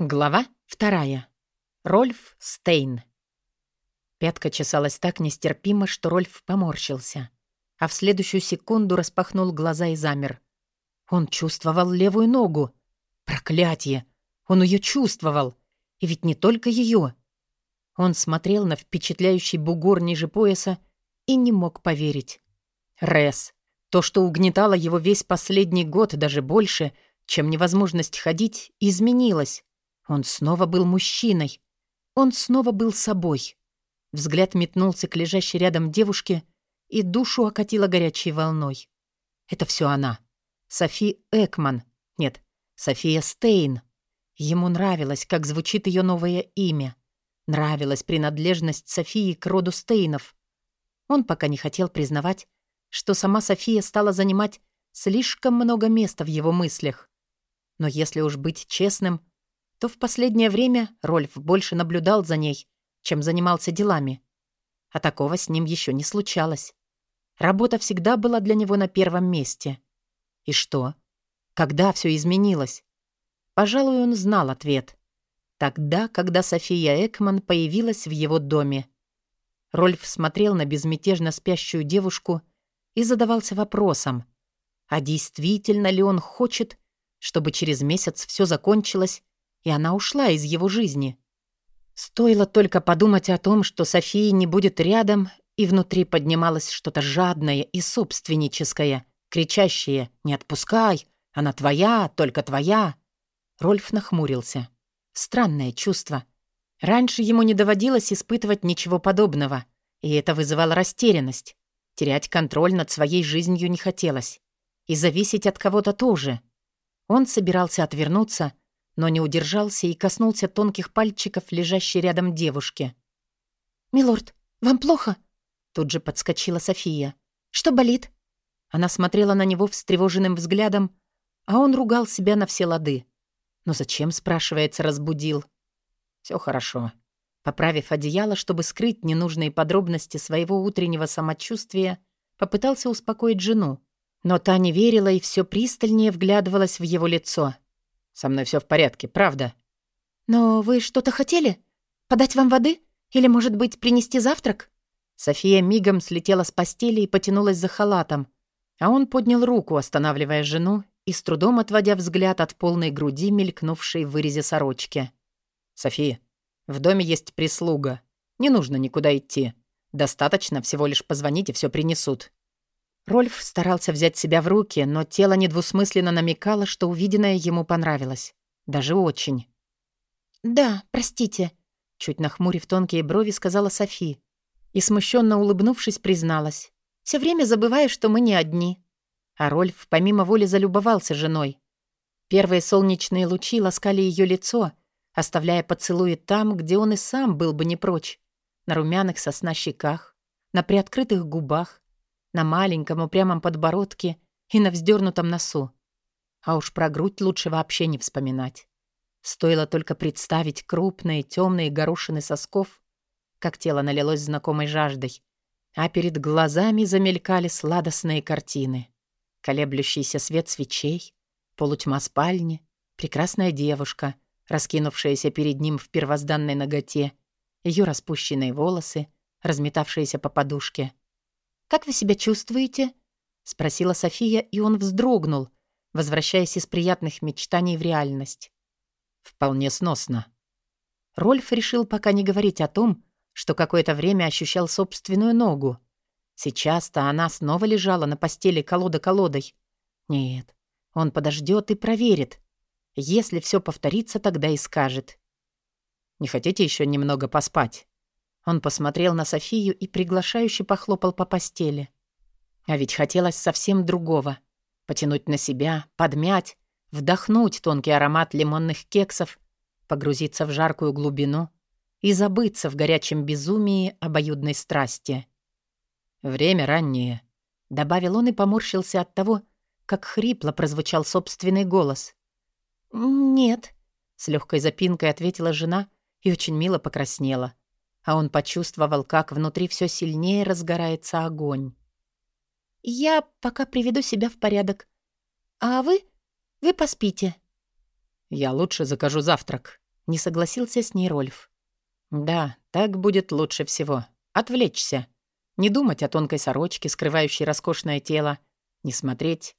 Глава вторая. Рольф Стейн. Пятка чесалась так нестерпимо, что Рольф поморщился, а в следующую секунду распахнул глаза и замер. Он чувствовал левую ногу. Проклятие! Он ее чувствовал. И ведь не только ее. Он смотрел на впечатляющий бугор ниже пояса и не мог поверить. Рес. То, что угнетало его весь последний год, даже больше, чем невозможность ходить, изменилось. Он снова был мужчиной. Он снова был собой. Взгляд метнулся к лежащей рядом девушке, и душу окатило горячей волной. Это все она. Софи Экман. Нет, София Стейн. Ему нравилось, как звучит ее новое имя. Нравилась принадлежность Софии к роду Стейнов. Он пока не хотел признавать, что сама София стала занимать слишком много места в его мыслях. Но если уж быть честным, то в последнее время Рольф больше наблюдал за ней, чем занимался делами. А такого с ним еще не случалось. Работа всегда была для него на первом месте. И что? Когда все изменилось? Пожалуй, он знал ответ. Тогда, когда София Экман появилась в его доме. Рольф смотрел на безмятежно спящую девушку и задавался вопросом, а действительно ли он хочет, чтобы через месяц все закончилось и она ушла из его жизни. Стоило только подумать о том, что Софии не будет рядом, и внутри поднималось что-то жадное и собственническое, кричащее «Не отпускай! Она твоя, только твоя!» Рольф нахмурился. Странное чувство. Раньше ему не доводилось испытывать ничего подобного, и это вызывало растерянность. Терять контроль над своей жизнью не хотелось. И зависеть от кого-то тоже. Он собирался отвернуться, но не удержался и коснулся тонких пальчиков, лежащей рядом девушки. «Милорд, вам плохо?» Тут же подскочила София. «Что болит?» Она смотрела на него встревоженным взглядом, а он ругал себя на все лады. «Но зачем, спрашивается, разбудил?» Все хорошо». Поправив одеяло, чтобы скрыть ненужные подробности своего утреннего самочувствия, попытался успокоить жену. Но та не верила и все пристальнее вглядывалась в его лицо. Со мной все в порядке, правда. Но вы что-то хотели? Подать вам воды? Или, может быть, принести завтрак? София мигом слетела с постели и потянулась за халатом, а он поднял руку, останавливая жену и с трудом отводя взгляд от полной груди, мелькнувшей в вырезе сорочки. «София, в доме есть прислуга. Не нужно никуда идти. Достаточно всего лишь позвонить, и все принесут. Рольф старался взять себя в руки, но тело недвусмысленно намекало, что увиденное ему понравилось. Даже очень. «Да, простите», — чуть нахмурив тонкие брови, сказала Софи. И, смущенно улыбнувшись, призналась. «Все время забываю, что мы не одни». А Рольф помимо воли залюбовался женой. Первые солнечные лучи ласкали ее лицо, оставляя поцелуи там, где он и сам был бы не прочь. На румяных сосна щеках, на приоткрытых губах, на маленьком упрямом подбородке и на вздернутом носу. А уж про грудь лучше вообще не вспоминать. Стоило только представить крупные темные горошины сосков, как тело налилось знакомой жаждой, а перед глазами замелькали сладостные картины. Колеблющийся свет свечей, полутьма спальни, прекрасная девушка, раскинувшаяся перед ним в первозданной ноготе, ее распущенные волосы, разметавшиеся по подушке — «Как вы себя чувствуете?» — спросила София, и он вздрогнул, возвращаясь из приятных мечтаний в реальность. «Вполне сносно». Рольф решил пока не говорить о том, что какое-то время ощущал собственную ногу. Сейчас-то она снова лежала на постели колода колодой. Нет, он подождет и проверит. Если все повторится, тогда и скажет. «Не хотите еще немного поспать?» Он посмотрел на Софию и приглашающе похлопал по постели. А ведь хотелось совсем другого. Потянуть на себя, подмять, вдохнуть тонкий аромат лимонных кексов, погрузиться в жаркую глубину и забыться в горячем безумии обоюдной страсти. «Время раннее», — добавил он и поморщился от того, как хрипло прозвучал собственный голос. «Нет», — с легкой запинкой ответила жена и очень мило покраснела а он почувствовал, как внутри все сильнее разгорается огонь. «Я пока приведу себя в порядок. А вы? Вы поспите». «Я лучше закажу завтрак». Не согласился с ней Рольф. Да, так будет лучше всего. Отвлечься. Не думать о тонкой сорочке, скрывающей роскошное тело. Не смотреть.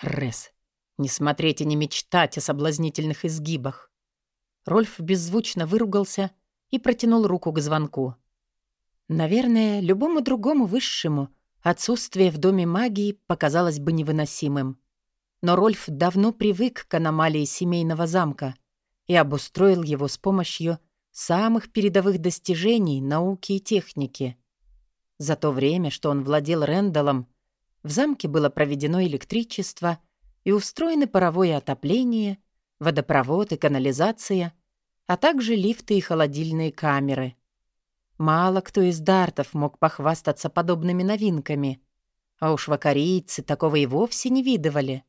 Рес. Не смотреть и не мечтать о соблазнительных изгибах. Рольф беззвучно выругался и протянул руку к звонку. Наверное, любому другому высшему отсутствие в доме магии показалось бы невыносимым. Но Рольф давно привык к аномалии семейного замка и обустроил его с помощью самых передовых достижений науки и техники. За то время, что он владел Рэндаллом, в замке было проведено электричество и устроены паровое отопление, водопровод и канализация, а также лифты и холодильные камеры. Мало кто из дартов мог похвастаться подобными новинками, а уж вакарийцы такого и вовсе не видывали.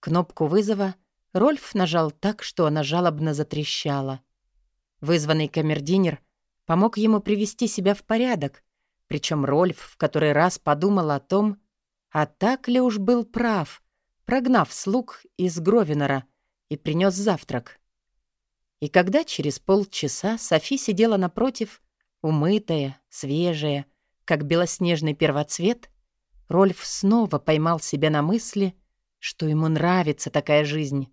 Кнопку вызова Рольф нажал так, что она жалобно затрещала. Вызванный камердинер помог ему привести себя в порядок причем Рольф в который раз подумал о том, а так ли уж был прав, прогнав слуг из Гровинора и принес завтрак. И когда через полчаса Софи сидела напротив, умытая, свежая, как белоснежный первоцвет, Рольф снова поймал себя на мысли, что ему нравится такая жизнь,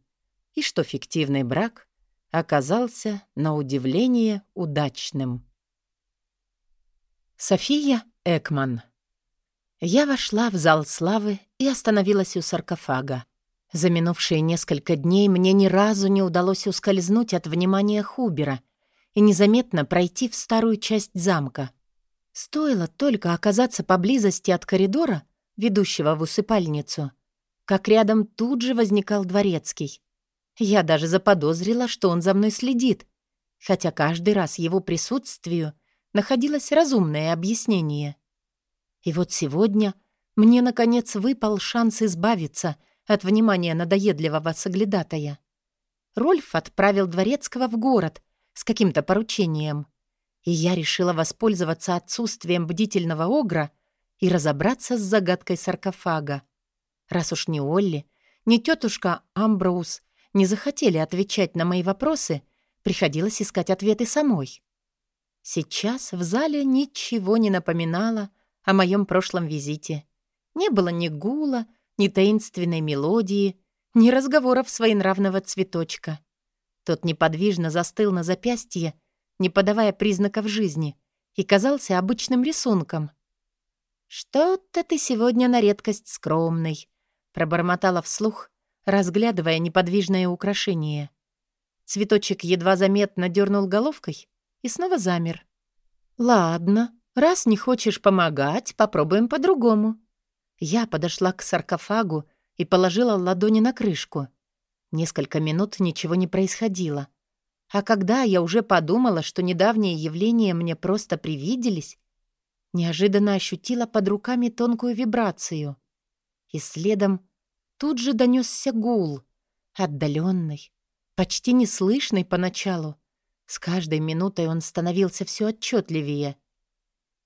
и что фиктивный брак оказался, на удивление, удачным. София Экман. Я вошла в зал славы и остановилась у саркофага. За минувшие несколько дней мне ни разу не удалось ускользнуть от внимания Хубера и незаметно пройти в старую часть замка. Стоило только оказаться поблизости от коридора, ведущего в усыпальницу, как рядом тут же возникал дворецкий. Я даже заподозрила, что он за мной следит, хотя каждый раз его присутствию — находилось разумное объяснение. И вот сегодня мне, наконец, выпал шанс избавиться от внимания надоедливого соглядатая. Рольф отправил Дворецкого в город с каким-то поручением, и я решила воспользоваться отсутствием бдительного огра и разобраться с загадкой саркофага. Раз уж ни Олли, ни тетушка Амброуз не захотели отвечать на мои вопросы, приходилось искать ответы самой. Сейчас в зале ничего не напоминало о моем прошлом визите. Не было ни гула, ни таинственной мелодии, ни разговоров своенравного цветочка. Тот неподвижно застыл на запястье, не подавая признаков жизни, и казался обычным рисунком. «Что-то ты сегодня на редкость скромный», — пробормотала вслух, разглядывая неподвижное украшение. Цветочек едва заметно дернул головкой, и снова замер. «Ладно, раз не хочешь помогать, попробуем по-другому». Я подошла к саркофагу и положила ладони на крышку. Несколько минут ничего не происходило. А когда я уже подумала, что недавние явления мне просто привиделись, неожиданно ощутила под руками тонкую вибрацию. И следом тут же донесся гул, отдаленный, почти неслышный поначалу, с каждой минутой он становился все отчетливее.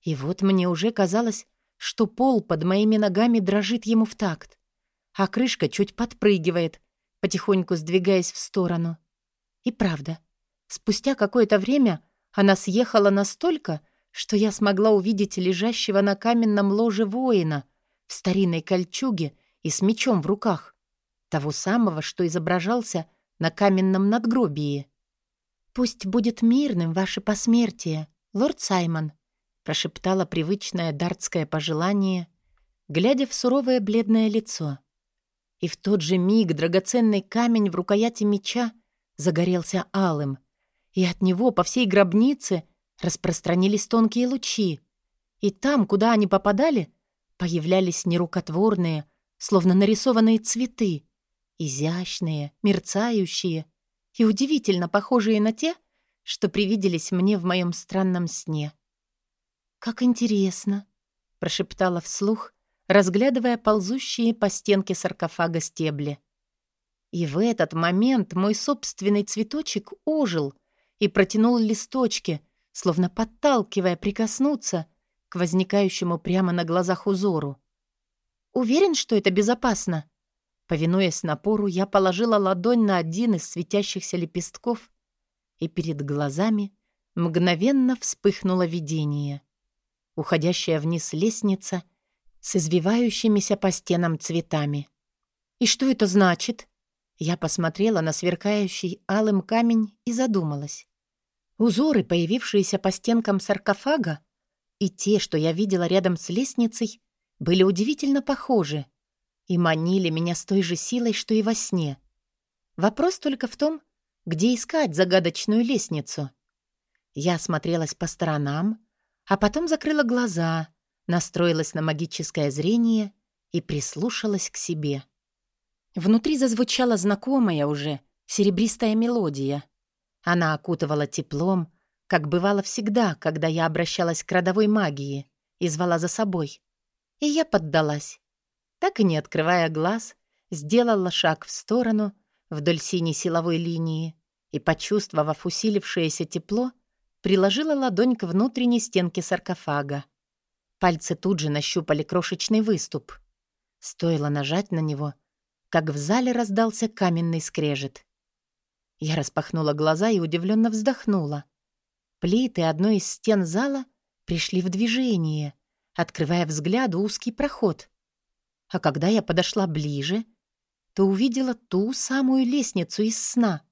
И вот мне уже казалось, что пол под моими ногами дрожит ему в такт, а крышка чуть подпрыгивает, потихоньку сдвигаясь в сторону. И правда, спустя какое-то время она съехала настолько, что я смогла увидеть лежащего на каменном ложе воина в старинной кольчуге и с мечом в руках, того самого, что изображался на каменном надгробии. «Пусть будет мирным ваше посмертие, лорд Саймон», прошептала привычное дартское пожелание, глядя в суровое бледное лицо. И в тот же миг драгоценный камень в рукояти меча загорелся алым, и от него по всей гробнице распространились тонкие лучи, и там, куда они попадали, появлялись нерукотворные, словно нарисованные цветы, изящные, мерцающие, и удивительно похожие на те, что привиделись мне в моем странном сне. «Как интересно!» — прошептала вслух, разглядывая ползущие по стенке саркофага стебли. И в этот момент мой собственный цветочек ожил и протянул листочки, словно подталкивая прикоснуться к возникающему прямо на глазах узору. «Уверен, что это безопасно?» Повинуясь напору, я положила ладонь на один из светящихся лепестков и перед глазами мгновенно вспыхнуло видение. Уходящая вниз лестница с извивающимися по стенам цветами. «И что это значит?» Я посмотрела на сверкающий алым камень и задумалась. Узоры, появившиеся по стенкам саркофага, и те, что я видела рядом с лестницей, были удивительно похожи и манили меня с той же силой, что и во сне. Вопрос только в том, где искать загадочную лестницу. Я смотрелась по сторонам, а потом закрыла глаза, настроилась на магическое зрение и прислушалась к себе. Внутри зазвучала знакомая уже серебристая мелодия. Она окутывала теплом, как бывало всегда, когда я обращалась к родовой магии и звала за собой. И я поддалась. Так и не открывая глаз, сделала шаг в сторону вдоль синей силовой линии и, почувствовав усилившееся тепло, приложила ладонь к внутренней стенке саркофага. Пальцы тут же нащупали крошечный выступ. Стоило нажать на него, как в зале раздался каменный скрежет. Я распахнула глаза и удивленно вздохнула. Плиты одной из стен зала пришли в движение, открывая взгляду узкий проход. А когда я подошла ближе, то увидела ту самую лестницу из сна.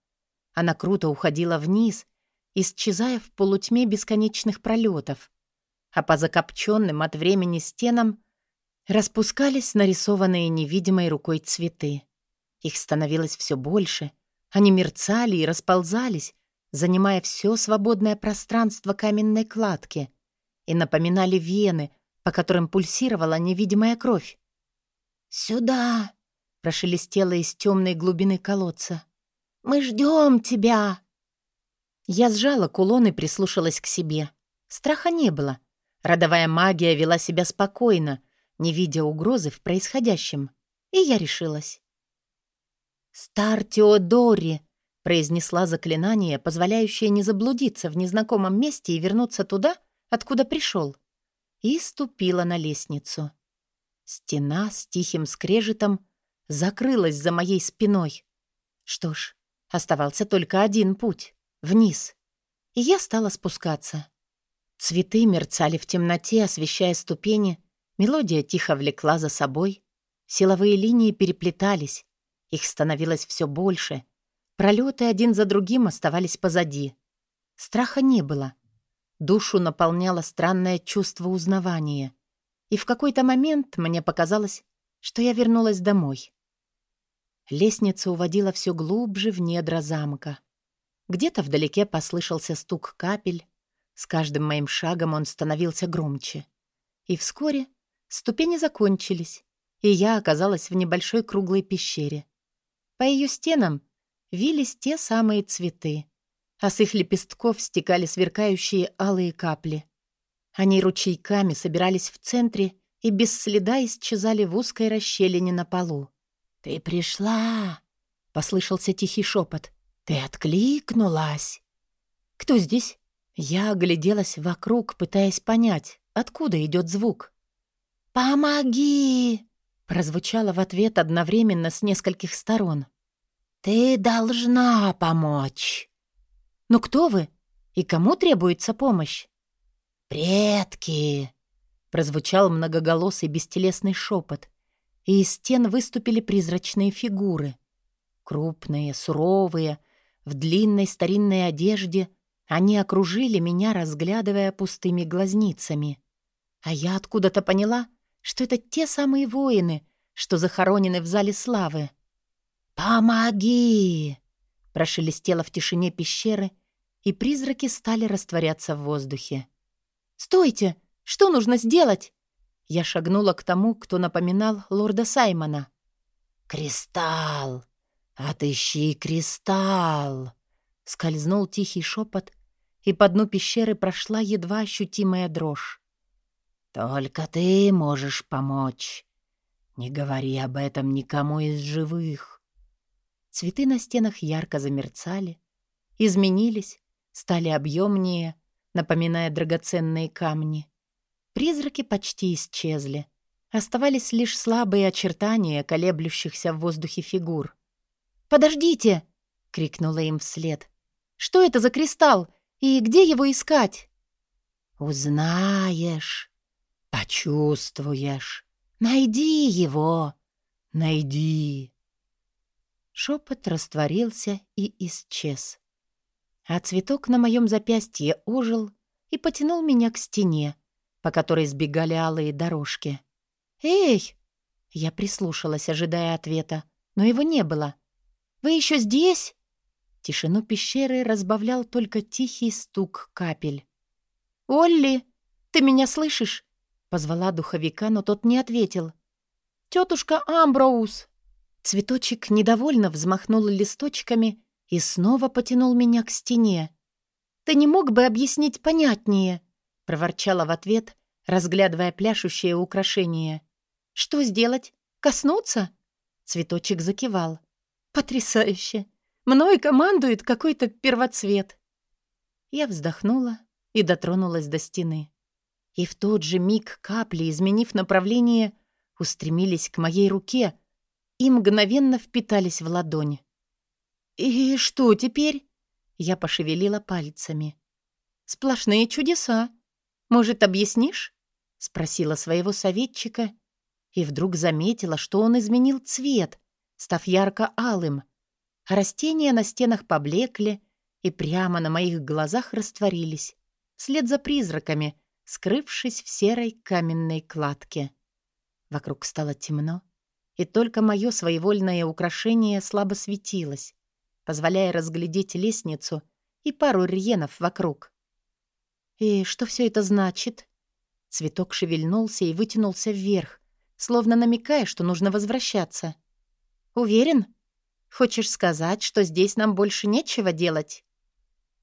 Она круто уходила вниз, исчезая в полутьме бесконечных пролетов, а по закопченным от времени стенам распускались нарисованные невидимой рукой цветы. Их становилось все больше, они мерцали и расползались, занимая все свободное пространство каменной кладки и напоминали вены, по которым пульсировала невидимая кровь. «Сюда!» — прошелестело из темной глубины колодца. «Мы ждем тебя!» Я сжала кулон и прислушалась к себе. Страха не было. Родовая магия вела себя спокойно, не видя угрозы в происходящем. И я решилась. «Стар Теодори!» — произнесла заклинание, позволяющее не заблудиться в незнакомом месте и вернуться туда, откуда пришел. И ступила на лестницу. Стена с тихим скрежетом закрылась за моей спиной. Что ж, оставался только один путь — вниз. И я стала спускаться. Цветы мерцали в темноте, освещая ступени, мелодия тихо влекла за собой. Силовые линии переплетались, их становилось все больше. Пролеты один за другим оставались позади. Страха не было. Душу наполняло странное чувство узнавания. И в какой-то момент мне показалось, что я вернулась домой. Лестница уводила все глубже в недра замка. Где-то вдалеке послышался стук капель. С каждым моим шагом он становился громче. И вскоре ступени закончились, и я оказалась в небольшой круглой пещере. По ее стенам вились те самые цветы, а с их лепестков стекали сверкающие алые капли. Они ручейками собирались в центре и без следа исчезали в узкой расщелине на полу. «Ты пришла!» — послышался тихий шепот. «Ты откликнулась!» «Кто здесь?» Я огляделась вокруг, пытаясь понять, откуда идет звук. «Помоги!» прозвучало в ответ одновременно с нескольких сторон. «Ты должна помочь!» «Но кто вы? И кому требуется помощь?» «Предки!» — прозвучал многоголосый бестелесный шепот, и из стен выступили призрачные фигуры. Крупные, суровые, в длинной старинной одежде они окружили меня, разглядывая пустыми глазницами. А я откуда-то поняла — что это те самые воины, что захоронены в зале славы. «Помоги!» — прошелестело в тишине пещеры, и призраки стали растворяться в воздухе. «Стойте! Что нужно сделать?» Я шагнула к тому, кто напоминал лорда Саймона. «Кристалл! Отыщи кристалл!» Скользнул тихий шепот, и по дну пещеры прошла едва ощутимая дрожь. Только ты можешь помочь. Не говори об этом никому из живых. Цветы на стенах ярко замерцали, изменились, стали объемнее, напоминая драгоценные камни. Призраки почти исчезли. Оставались лишь слабые очертания колеблющихся в воздухе фигур. «Подождите!» — крикнула им вслед. Что это за кристалл? И где его искать?» «Узнаешь, почувствуешь. Найди его, найди». Шепот растворился и исчез. А цветок на моем запястье ожил и потянул меня к стене, по которой сбегали алые дорожки. «Эй!» Я прислушалась, ожидая ответа, но его не было. «Вы еще здесь?» Тишину пещеры разбавлял только тихий стук капель. «Олли, ты меня слышишь?» Позвала духовика, но тот не ответил. «Тетушка Амброуз!» Цветочек недовольно взмахнул листочками и снова потянул меня к стене. «Ты не мог бы объяснить понятнее?» — проворчала в ответ, разглядывая пляшущее украшение. «Что сделать? Коснуться?» Цветочек закивал. «Потрясающе! Мной командует какой-то первоцвет!» Я вздохнула и дотронулась до стены. И в тот же миг капли, изменив направление, устремились к моей руке и мгновенно впитались в ладонь. «И что теперь?» Я пошевелила пальцами. «Сплошные чудеса. Может, объяснишь?» Спросила своего советчика и вдруг заметила, что он изменил цвет, став ярко-алым. растения на стенах поблекли и прямо на моих глазах растворились, вслед за призраками, скрывшись в серой каменной кладке. Вокруг стало темно, и только мое своевольное украшение слабо светилось позволяя разглядеть лестницу и пару рьенов вокруг. «И что все это значит?» Цветок шевельнулся и вытянулся вверх, словно намекая, что нужно возвращаться. «Уверен? Хочешь сказать, что здесь нам больше нечего делать?»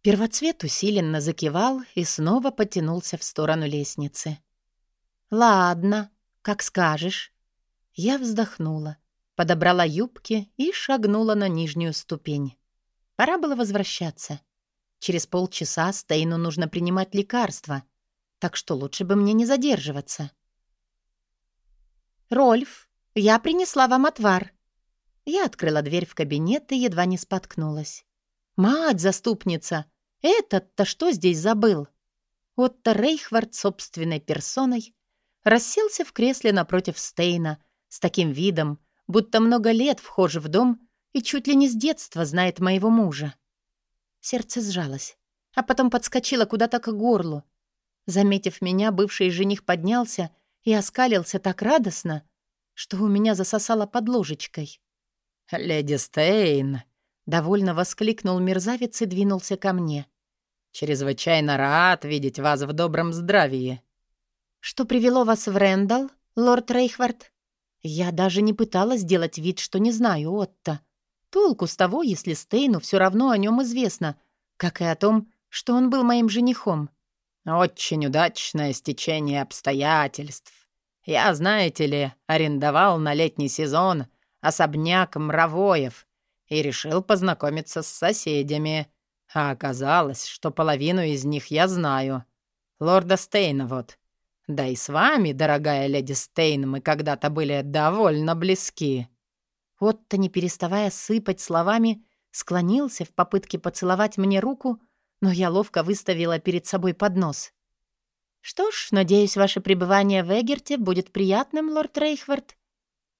Первоцвет усиленно закивал и снова потянулся в сторону лестницы. «Ладно, как скажешь». Я вздохнула подобрала юбки и шагнула на нижнюю ступень. Пора было возвращаться. Через полчаса Стейну нужно принимать лекарства, так что лучше бы мне не задерживаться. «Рольф, я принесла вам отвар». Я открыла дверь в кабинет и едва не споткнулась. «Мать, заступница! Этот-то что здесь забыл?» Отто Рейхвард собственной персоной расселся в кресле напротив Стейна с таким видом, будто много лет вхож в дом и чуть ли не с детства знает моего мужа. Сердце сжалось, а потом подскочило куда-то к горлу. Заметив меня, бывший жених поднялся и оскалился так радостно, что у меня засосало под ложечкой. «Леди Стейн!» — довольно воскликнул мерзавец и двинулся ко мне. «Чрезвычайно рад видеть вас в добром здравии». «Что привело вас в Рэндалл, лорд Рейхвард?» Я даже не пыталась сделать вид, что не знаю Отто. Толку с того, если Стейну все равно о нем известно, как и о том, что он был моим женихом. Очень удачное стечение обстоятельств. Я, знаете ли, арендовал на летний сезон особняк Мравоев и решил познакомиться с соседями. А оказалось, что половину из них я знаю. Лорда Стейна вот. Да и с вами, дорогая леди Стейн, мы когда-то были довольно близки». Отто, не переставая сыпать словами, склонился в попытке поцеловать мне руку, но я ловко выставила перед собой поднос. «Что ж, надеюсь, ваше пребывание в Эгерте будет приятным, лорд Рейхвард»,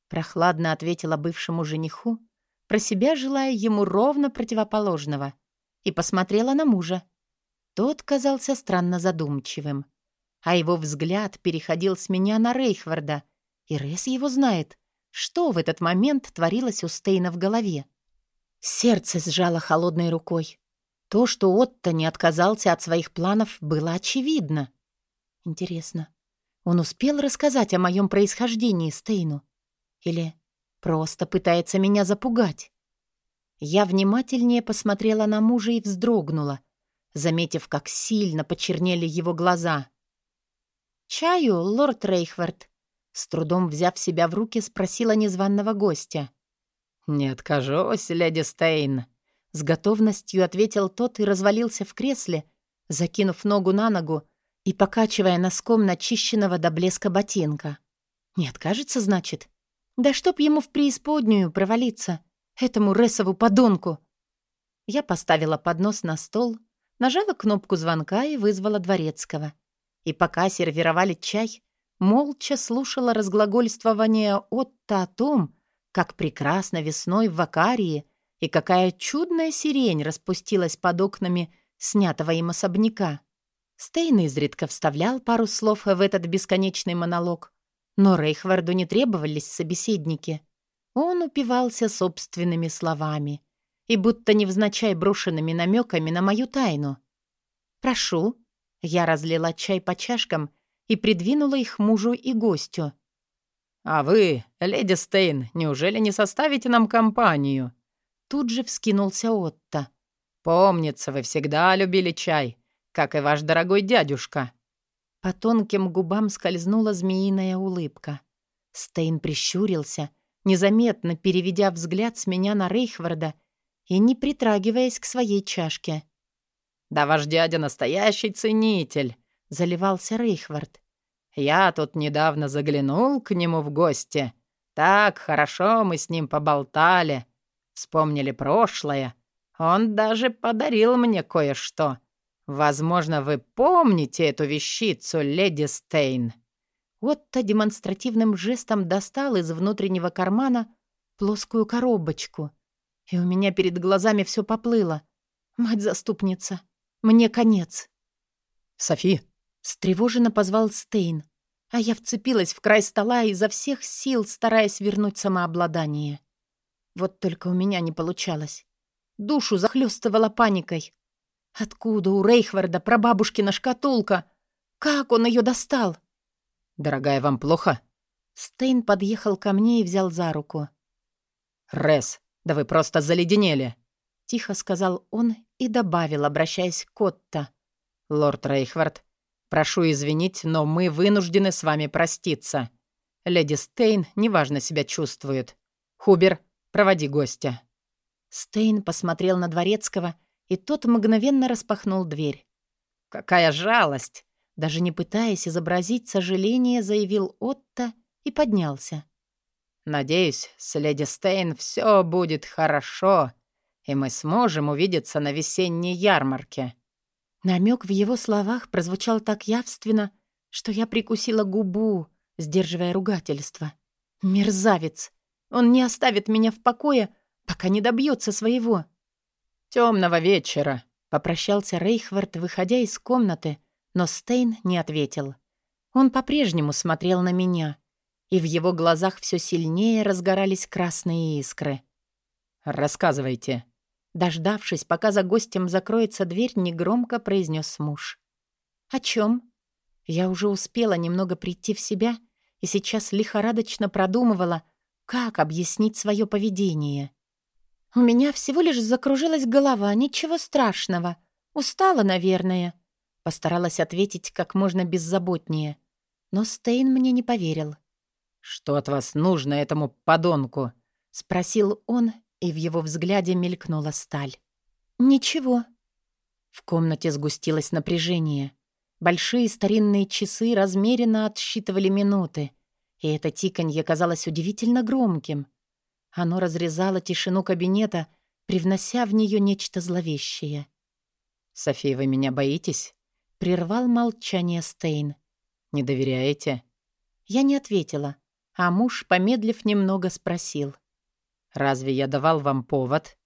прохладно ответила бывшему жениху, про себя желая ему ровно противоположного, и посмотрела на мужа. Тот казался странно задумчивым а его взгляд переходил с меня на Рейхварда, и Рейс его знает, что в этот момент творилось у Стейна в голове. Сердце сжало холодной рукой. То, что Отто не отказался от своих планов, было очевидно. Интересно, он успел рассказать о моем происхождении Стейну? Или просто пытается меня запугать? Я внимательнее посмотрела на мужа и вздрогнула, заметив, как сильно почернели его глаза. «Чаю, лорд Рейхвард?» С трудом взяв себя в руки, спросила незваного гостя. «Не откажусь, леди Стейн», — с готовностью ответил тот и развалился в кресле, закинув ногу на ногу и покачивая носком начищенного до блеска ботинка. «Не откажется, значит? Да чтоб ему в преисподнюю провалиться, этому Ресову подонку!» Я поставила поднос на стол, нажала кнопку звонка и вызвала дворецкого. И пока сервировали чай, молча слушала разглагольствование Отто о том, как прекрасно весной в Вакарии и какая чудная сирень распустилась под окнами снятого им особняка. Стейн изредка вставлял пару слов в этот бесконечный монолог, но Рейхварду не требовались собеседники. Он упивался собственными словами и будто невзначай брошенными намеками на мою тайну. «Прошу». Я разлила чай по чашкам и придвинула их мужу и гостю. «А вы, леди Стейн, неужели не составите нам компанию?» Тут же вскинулся Отто. «Помнится, вы всегда любили чай, как и ваш дорогой дядюшка». По тонким губам скользнула змеиная улыбка. Стейн прищурился, незаметно переведя взгляд с меня на Рейхварда и не притрагиваясь к своей чашке. «Да ваш дядя настоящий ценитель», — заливался Рейхвард. «Я тут недавно заглянул к нему в гости. Так хорошо мы с ним поболтали, вспомнили прошлое. Он даже подарил мне кое-что. Возможно, вы помните эту вещицу, леди Стейн». Отто демонстративным жестом достал из внутреннего кармана плоскую коробочку. И у меня перед глазами все поплыло. Мать-заступница, мне конец. «Софи!» — встревоженно позвал Стейн, а я вцепилась в край стола изо всех сил, стараясь вернуть самообладание. Вот только у меня не получалось. Душу захлестывала паникой. Откуда у Рейхварда прабабушкина шкатулка? Как он ее достал? «Дорогая, вам плохо?» Стейн подъехал ко мне и взял за руку. «Рес, да вы просто заледенели!» Тихо сказал он и добавил, обращаясь к Отто. «Лорд Рейхвард, прошу извинить, но мы вынуждены с вами проститься. Леди Стейн неважно себя чувствует. Хубер, проводи гостя». Стейн посмотрел на Дворецкого, и тот мгновенно распахнул дверь. «Какая жалость!» Даже не пытаясь изобразить сожаление, заявил Отто и поднялся. «Надеюсь, с леди Стейн все будет хорошо, и мы сможем увидеться на весенней ярмарке». Намек в его словах прозвучал так явственно, что я прикусила губу, сдерживая ругательство. «Мерзавец! Он не оставит меня в покое, пока не добьется своего!» «Темного вечера!» — попрощался Рейхвард, выходя из комнаты, но Стейн не ответил. Он по-прежнему смотрел на меня, и в его глазах все сильнее разгорались красные искры. «Рассказывайте». Дождавшись, пока за гостем закроется дверь, негромко произнес муж. «О чем? Я уже успела немного прийти в себя и сейчас лихорадочно продумывала, как объяснить свое поведение. У меня всего лишь закружилась голова, ничего страшного. Устала, наверное. Постаралась ответить как можно беззаботнее. Но Стейн мне не поверил. «Что от вас нужно этому подонку?» — спросил он, и в его взгляде мелькнула сталь. «Ничего». В комнате сгустилось напряжение. Большие старинные часы размеренно отсчитывали минуты, и это тиканье казалось удивительно громким. Оно разрезало тишину кабинета, привнося в нее нечто зловещее. «София, вы меня боитесь?» Прервал молчание Стейн. «Не доверяете?» Я не ответила, а муж, помедлив немного, спросил. «Разве я давал вам повод?»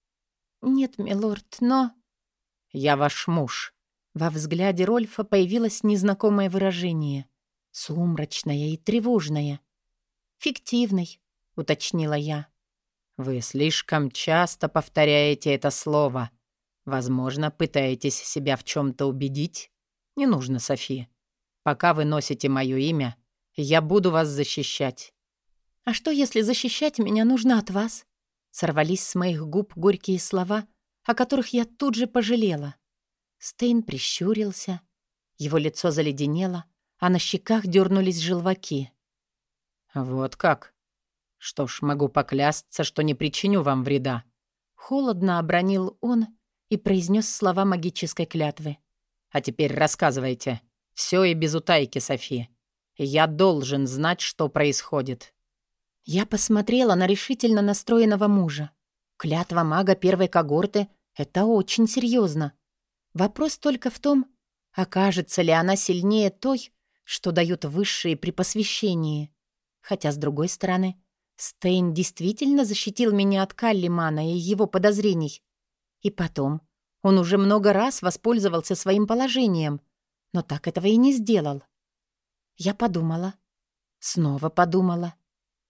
«Нет, милорд, но...» «Я ваш муж». Во взгляде Рольфа появилось незнакомое выражение. Сумрачное и тревожное. «Фиктивный», — уточнила я. «Вы слишком часто повторяете это слово. Возможно, пытаетесь себя в чем то убедить?» Не нужно, Софи. Пока вы носите мое имя, я буду вас защищать». «А что, если защищать меня нужно от вас?» Сорвались с моих губ горькие слова, о которых я тут же пожалела. Стейн прищурился. Его лицо заледенело, а на щеках дернулись желваки. «Вот как? Что ж, могу поклясться, что не причиню вам вреда». Холодно обронил он и произнес слова магической клятвы. А теперь рассказывайте. Все и без утайки, Софи. Я должен знать, что происходит». Я посмотрела на решительно настроенного мужа. Клятва мага первой когорты Это очень серьезно. Вопрос только в том, окажется ли она сильнее той, что дают высшие при посвящении. Хотя, с другой стороны, Стейн действительно защитил меня от Каллимана и его подозрений. И потом, он уже много раз воспользовался своим положением, но так этого и не сделал. Я подумала, снова подумала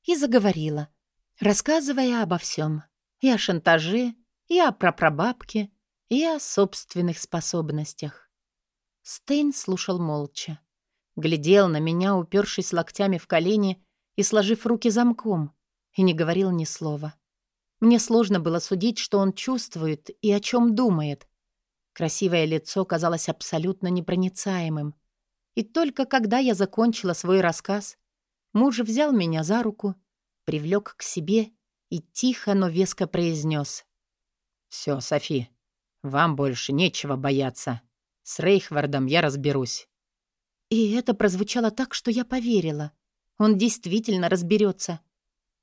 и заговорила, рассказывая обо всем. И о шантаже, и о прапрабабке, и о собственных способностях. Стейн слушал молча. Глядел на меня, упершись локтями в колени и сложив руки замком, и не говорил ни слова. Мне сложно было судить, что он чувствует и о чем думает. Красивое лицо казалось абсолютно непроницаемым. И только когда я закончила свой рассказ, муж взял меня за руку, привлек к себе и тихо, но веско произнес. «Все, Софи, вам больше нечего бояться. С Рейхвардом я разберусь». И это прозвучало так, что я поверила. Он действительно разберется.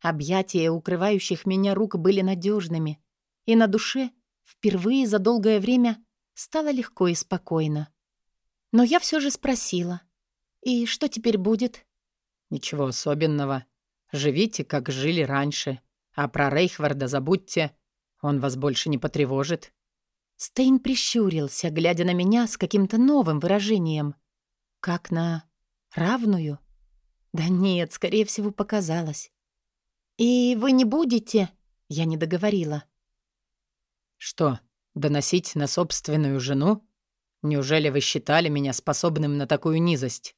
Объятия укрывающих меня рук были надежными, и на душе впервые за долгое время стало легко и спокойно. Но я все же спросила. «И что теперь будет?» «Ничего особенного. Живите, как жили раньше. А про Рейхварда забудьте. Он вас больше не потревожит». Стейн прищурился, глядя на меня с каким-то новым выражением. Как на равную? Да нет, скорее всего, показалось. «И вы не будете?» Я не договорила. «Что, доносить на собственную жену? Неужели вы считали меня способным на такую низость?»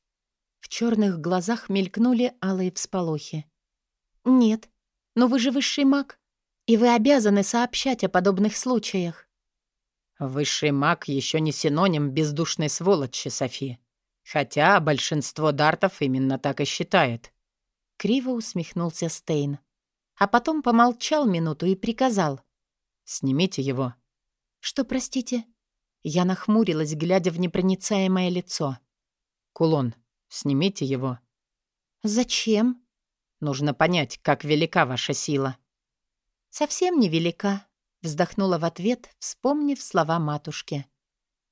В черных глазах мелькнули алые всполохи. «Нет, но вы же высший маг, и вы обязаны сообщать о подобных случаях». «Высший маг еще не синоним бездушной сволочи, Софи. Хотя большинство дартов именно так и считает». Криво усмехнулся Стейн а потом помолчал минуту и приказал. «Снимите его». «Что, простите?» Я нахмурилась, глядя в непроницаемое лицо. «Кулон, снимите его». «Зачем?» «Нужно понять, как велика ваша сила». «Совсем не велика», — вздохнула в ответ, вспомнив слова матушки.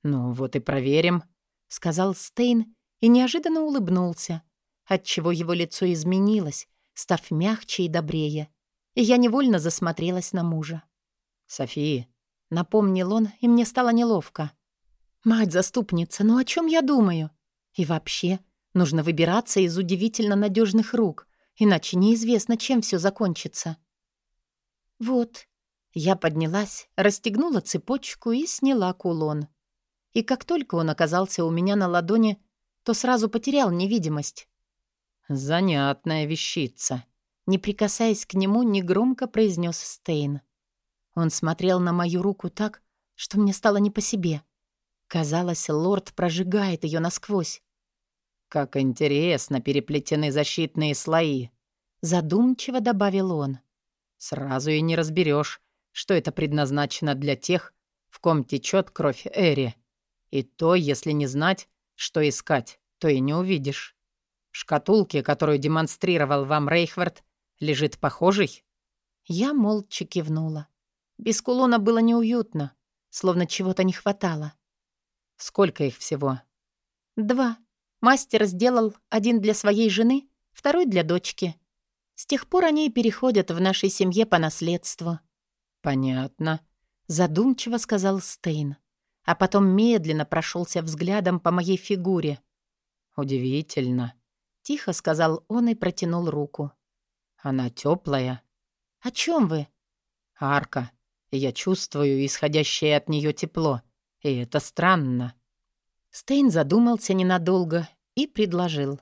«Ну, вот и проверим», — сказал Стейн и неожиданно улыбнулся, отчего его лицо изменилось, став мягче и добрее и я невольно засмотрелась на мужа. «Софии», — напомнил он, и мне стало неловко. «Мать-заступница, ну о чем я думаю? И вообще, нужно выбираться из удивительно надежных рук, иначе неизвестно, чем все закончится». «Вот». Я поднялась, расстегнула цепочку и сняла кулон. И как только он оказался у меня на ладони, то сразу потерял невидимость. «Занятная вещица», не прикасаясь к нему, негромко произнес Стейн. Он смотрел на мою руку так, что мне стало не по себе. Казалось, лорд прожигает ее насквозь. «Как интересно переплетены защитные слои!» Задумчиво добавил он. «Сразу и не разберешь, что это предназначено для тех, в ком течет кровь Эри. И то, если не знать, что искать, то и не увидишь. В шкатулке, которую демонстрировал вам Рейхвард, Лежит похожий?» Я молча кивнула. Без кулона было неуютно, словно чего-то не хватало. «Сколько их всего?» «Два. Мастер сделал один для своей жены, второй для дочки. С тех пор они и переходят в нашей семье по наследству». «Понятно», — задумчиво сказал Стейн, а потом медленно прошелся взглядом по моей фигуре. «Удивительно», — тихо сказал он и протянул руку. Она теплая. О чем вы? Арка. Я чувствую исходящее от нее тепло. И это странно. Стейн задумался ненадолго и предложил.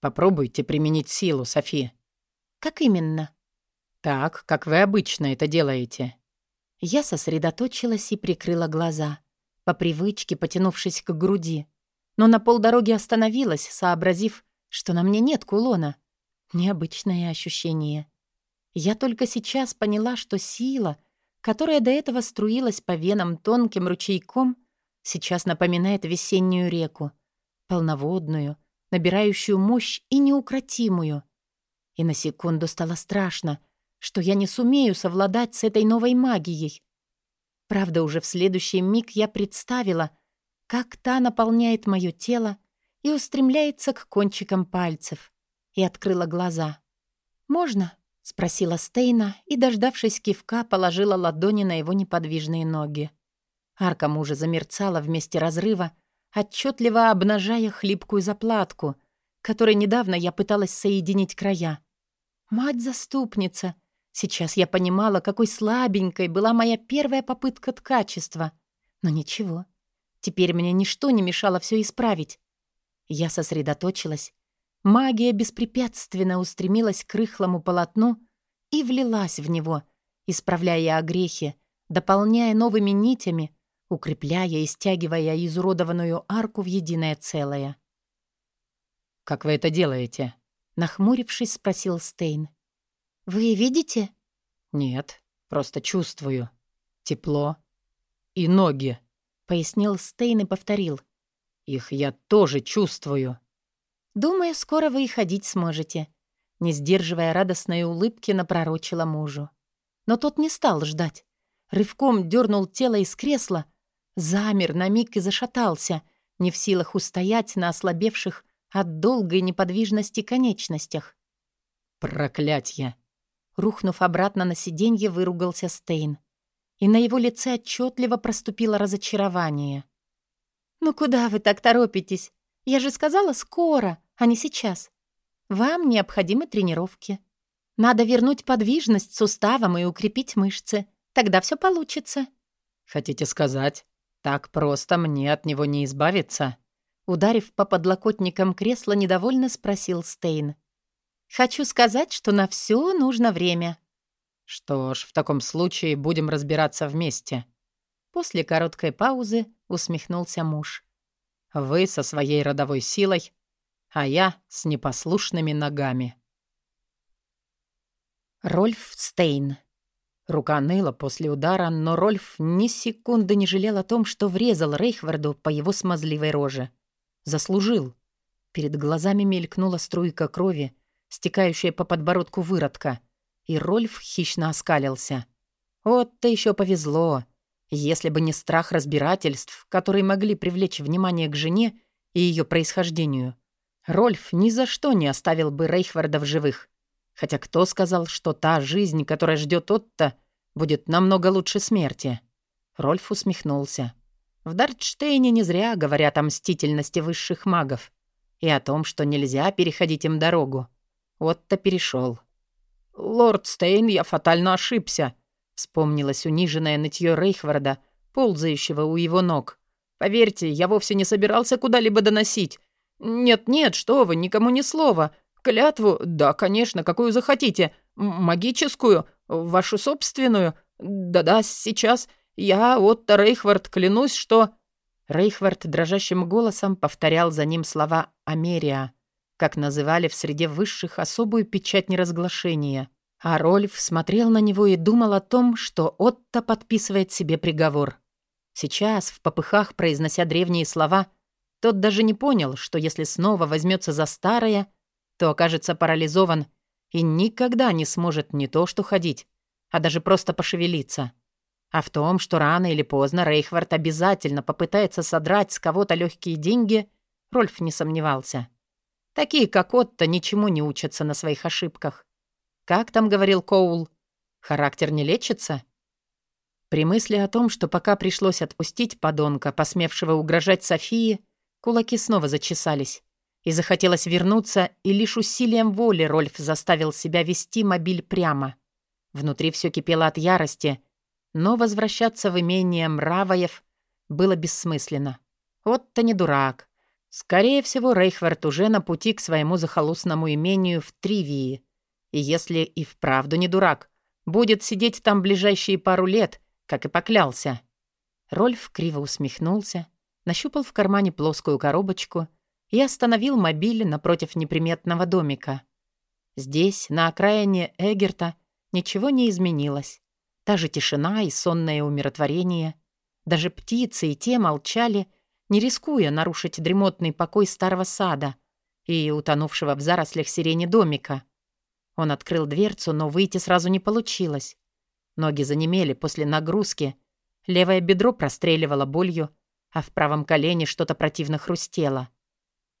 Попробуйте применить силу, Софи. Как именно? Так, как вы обычно это делаете. Я сосредоточилась и прикрыла глаза, по привычке потянувшись к груди. Но на полдороги остановилась, сообразив, что на мне нет кулона. Необычное ощущение. Я только сейчас поняла, что сила, которая до этого струилась по венам тонким ручейком, сейчас напоминает весеннюю реку, полноводную, набирающую мощь и неукротимую. И на секунду стало страшно, что я не сумею совладать с этой новой магией. Правда, уже в следующий миг я представила, как та наполняет мое тело и устремляется к кончикам пальцев, и открыла глаза. «Можно?» — спросила Стейна и, дождавшись кивка, положила ладони на его неподвижные ноги. Арка мужа замерцала вместе разрыва, отчетливо обнажая хлипкую заплатку, которой недавно я пыталась соединить края. «Мать-заступница!» Сейчас я понимала, какой слабенькой была моя первая попытка ткачества. Но ничего. Теперь мне ничто не мешало все исправить. Я сосредоточилась. Магия беспрепятственно устремилась к рыхлому полотну и влилась в него, исправляя огрехи, дополняя новыми нитями, укрепляя и стягивая изуродованную арку в единое целое. «Как вы это делаете?» Нахмурившись, спросил Стейн. «Вы видите?» «Нет, просто чувствую. Тепло. И ноги», — пояснил Стейн и повторил. «Их я тоже чувствую». «Думаю, скоро вы и ходить сможете», — не сдерживая радостной улыбки, напророчила мужу. Но тот не стал ждать. Рывком дернул тело из кресла, замер на миг и зашатался, не в силах устоять на ослабевших от долгой неподвижности конечностях. «Проклятье!» Рухнув обратно на сиденье, выругался Стейн. И на его лице отчетливо проступило разочарование. «Ну куда вы так торопитесь? Я же сказала скоро, а не сейчас. Вам необходимы тренировки. Надо вернуть подвижность суставам и укрепить мышцы. Тогда все получится». «Хотите сказать, так просто мне от него не избавиться?» Ударив по подлокотникам кресла, недовольно спросил Стейн. Хочу сказать, что на все нужно время». «Что ж, в таком случае будем разбираться вместе». После короткой паузы усмехнулся муж. «Вы со своей родовой силой, а я с непослушными ногами». Рольф Стейн. Рука ныла после удара, но Рольф ни секунды не жалел о том, что врезал Рейхварду по его смазливой роже. Заслужил. Перед глазами мелькнула струйка крови, стекающая по подбородку выродка, и Рольф хищно оскалился. Вот-то еще повезло. Если бы не страх разбирательств, которые могли привлечь внимание к жене и ее происхождению, Рольф ни за что не оставил бы Рейхварда в живых. Хотя кто сказал, что та жизнь, которая ждет Отто, будет намного лучше смерти? Рольф усмехнулся. В Дартштейне не зря говорят о мстительности высших магов и о том, что нельзя переходить им дорогу. Отто перешел. «Лорд Стейн, я фатально ошибся», — вспомнилось униженное нытье Рейхварда, ползающего у его ног. «Поверьте, я вовсе не собирался куда-либо доносить. Нет-нет, что вы, никому ни слова. Клятву, да, конечно, какую захотите. Магическую, вашу собственную. Да-да, сейчас. Я, Отто Рейхвард, клянусь, что...» Рейхвард дрожащим голосом повторял за ним слова «Америя» как называли в среде высших особую печать неразглашения. А Рольф смотрел на него и думал о том, что Отто подписывает себе приговор. Сейчас, в попыхах произнося древние слова, тот даже не понял, что если снова возьмется за старое, то окажется парализован и никогда не сможет не то что ходить, а даже просто пошевелиться. А в том, что рано или поздно Рейхвард обязательно попытается содрать с кого-то легкие деньги, Рольф не сомневался. Такие, как Отто, ничему не учатся на своих ошибках. Как там говорил Коул? Характер не лечится? При мысли о том, что пока пришлось отпустить подонка, посмевшего угрожать Софии, кулаки снова зачесались. И захотелось вернуться, и лишь усилием воли Рольф заставил себя вести мобиль прямо. Внутри все кипело от ярости, но возвращаться в имение Мравоев было бессмысленно. Вот-то не дурак. Скорее всего, Рейхвард уже на пути к своему захолустному имению в Тривии. И если и вправду не дурак, будет сидеть там ближайшие пару лет, как и поклялся. Рольф криво усмехнулся, нащупал в кармане плоскую коробочку и остановил мобиль напротив неприметного домика. Здесь, на окраине Эгерта, ничего не изменилось. Та же тишина и сонное умиротворение. Даже птицы и те молчали не рискуя нарушить дремотный покой старого сада и утонувшего в зарослях сирени домика. Он открыл дверцу, но выйти сразу не получилось. Ноги занемели после нагрузки. Левое бедро простреливало болью, а в правом колене что-то противно хрустело.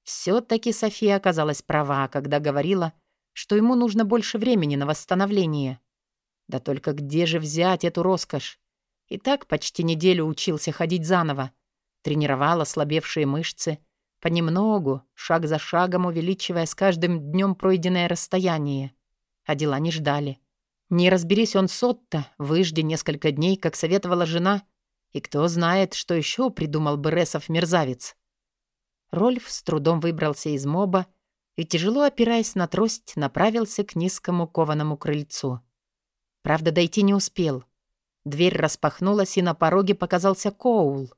Все-таки София оказалась права, когда говорила, что ему нужно больше времени на восстановление. Да только где же взять эту роскошь? И так почти неделю учился ходить заново. Тренировал ослабевшие мышцы, понемногу, шаг за шагом увеличивая с каждым днем пройденное расстояние. А дела не ждали. Не разберись он с Отто, выжди несколько дней, как советовала жена, и кто знает, что еще придумал бы Ресов мерзавец. Рольф с трудом выбрался из моба и, тяжело опираясь на трость, направился к низкому кованому крыльцу. Правда, дойти не успел. Дверь распахнулась, и на пороге показался Коул.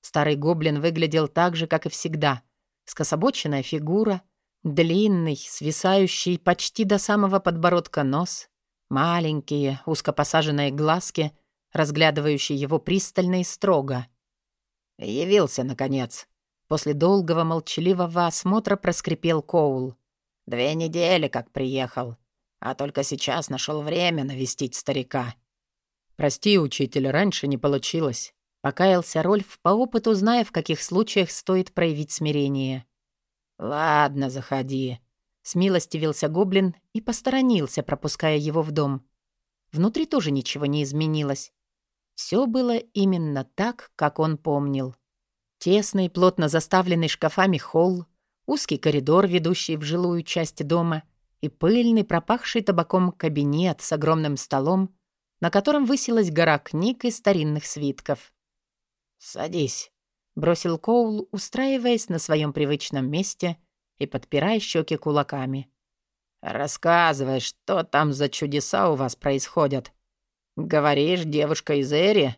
Старый гоблин выглядел так же, как и всегда. Скособоченная фигура, длинный, свисающий почти до самого подбородка нос, маленькие, узкопосаженные глазки, разглядывающие его пристально и строго. «Явился, наконец», После долгого молчаливого осмотра проскрипел Коул. «Две недели как приехал, а только сейчас нашел время навестить старика». «Прости, учитель, раньше не получилось», — покаялся Рольф по опыту, зная, в каких случаях стоит проявить смирение. «Ладно, заходи», — смилостивился гоблин и посторонился, пропуская его в дом. Внутри тоже ничего не изменилось. Все было именно так, как он помнил. Тесный, плотно заставленный шкафами холл, узкий коридор, ведущий в жилую часть дома, и пыльный, пропахший табаком кабинет с огромным столом, на котором высилась гора книг и старинных свитков. «Садись», — бросил Коул, устраиваясь на своем привычном месте и подпирая щеки кулаками. «Рассказывай, что там за чудеса у вас происходят. Говоришь, девушка из Эри?»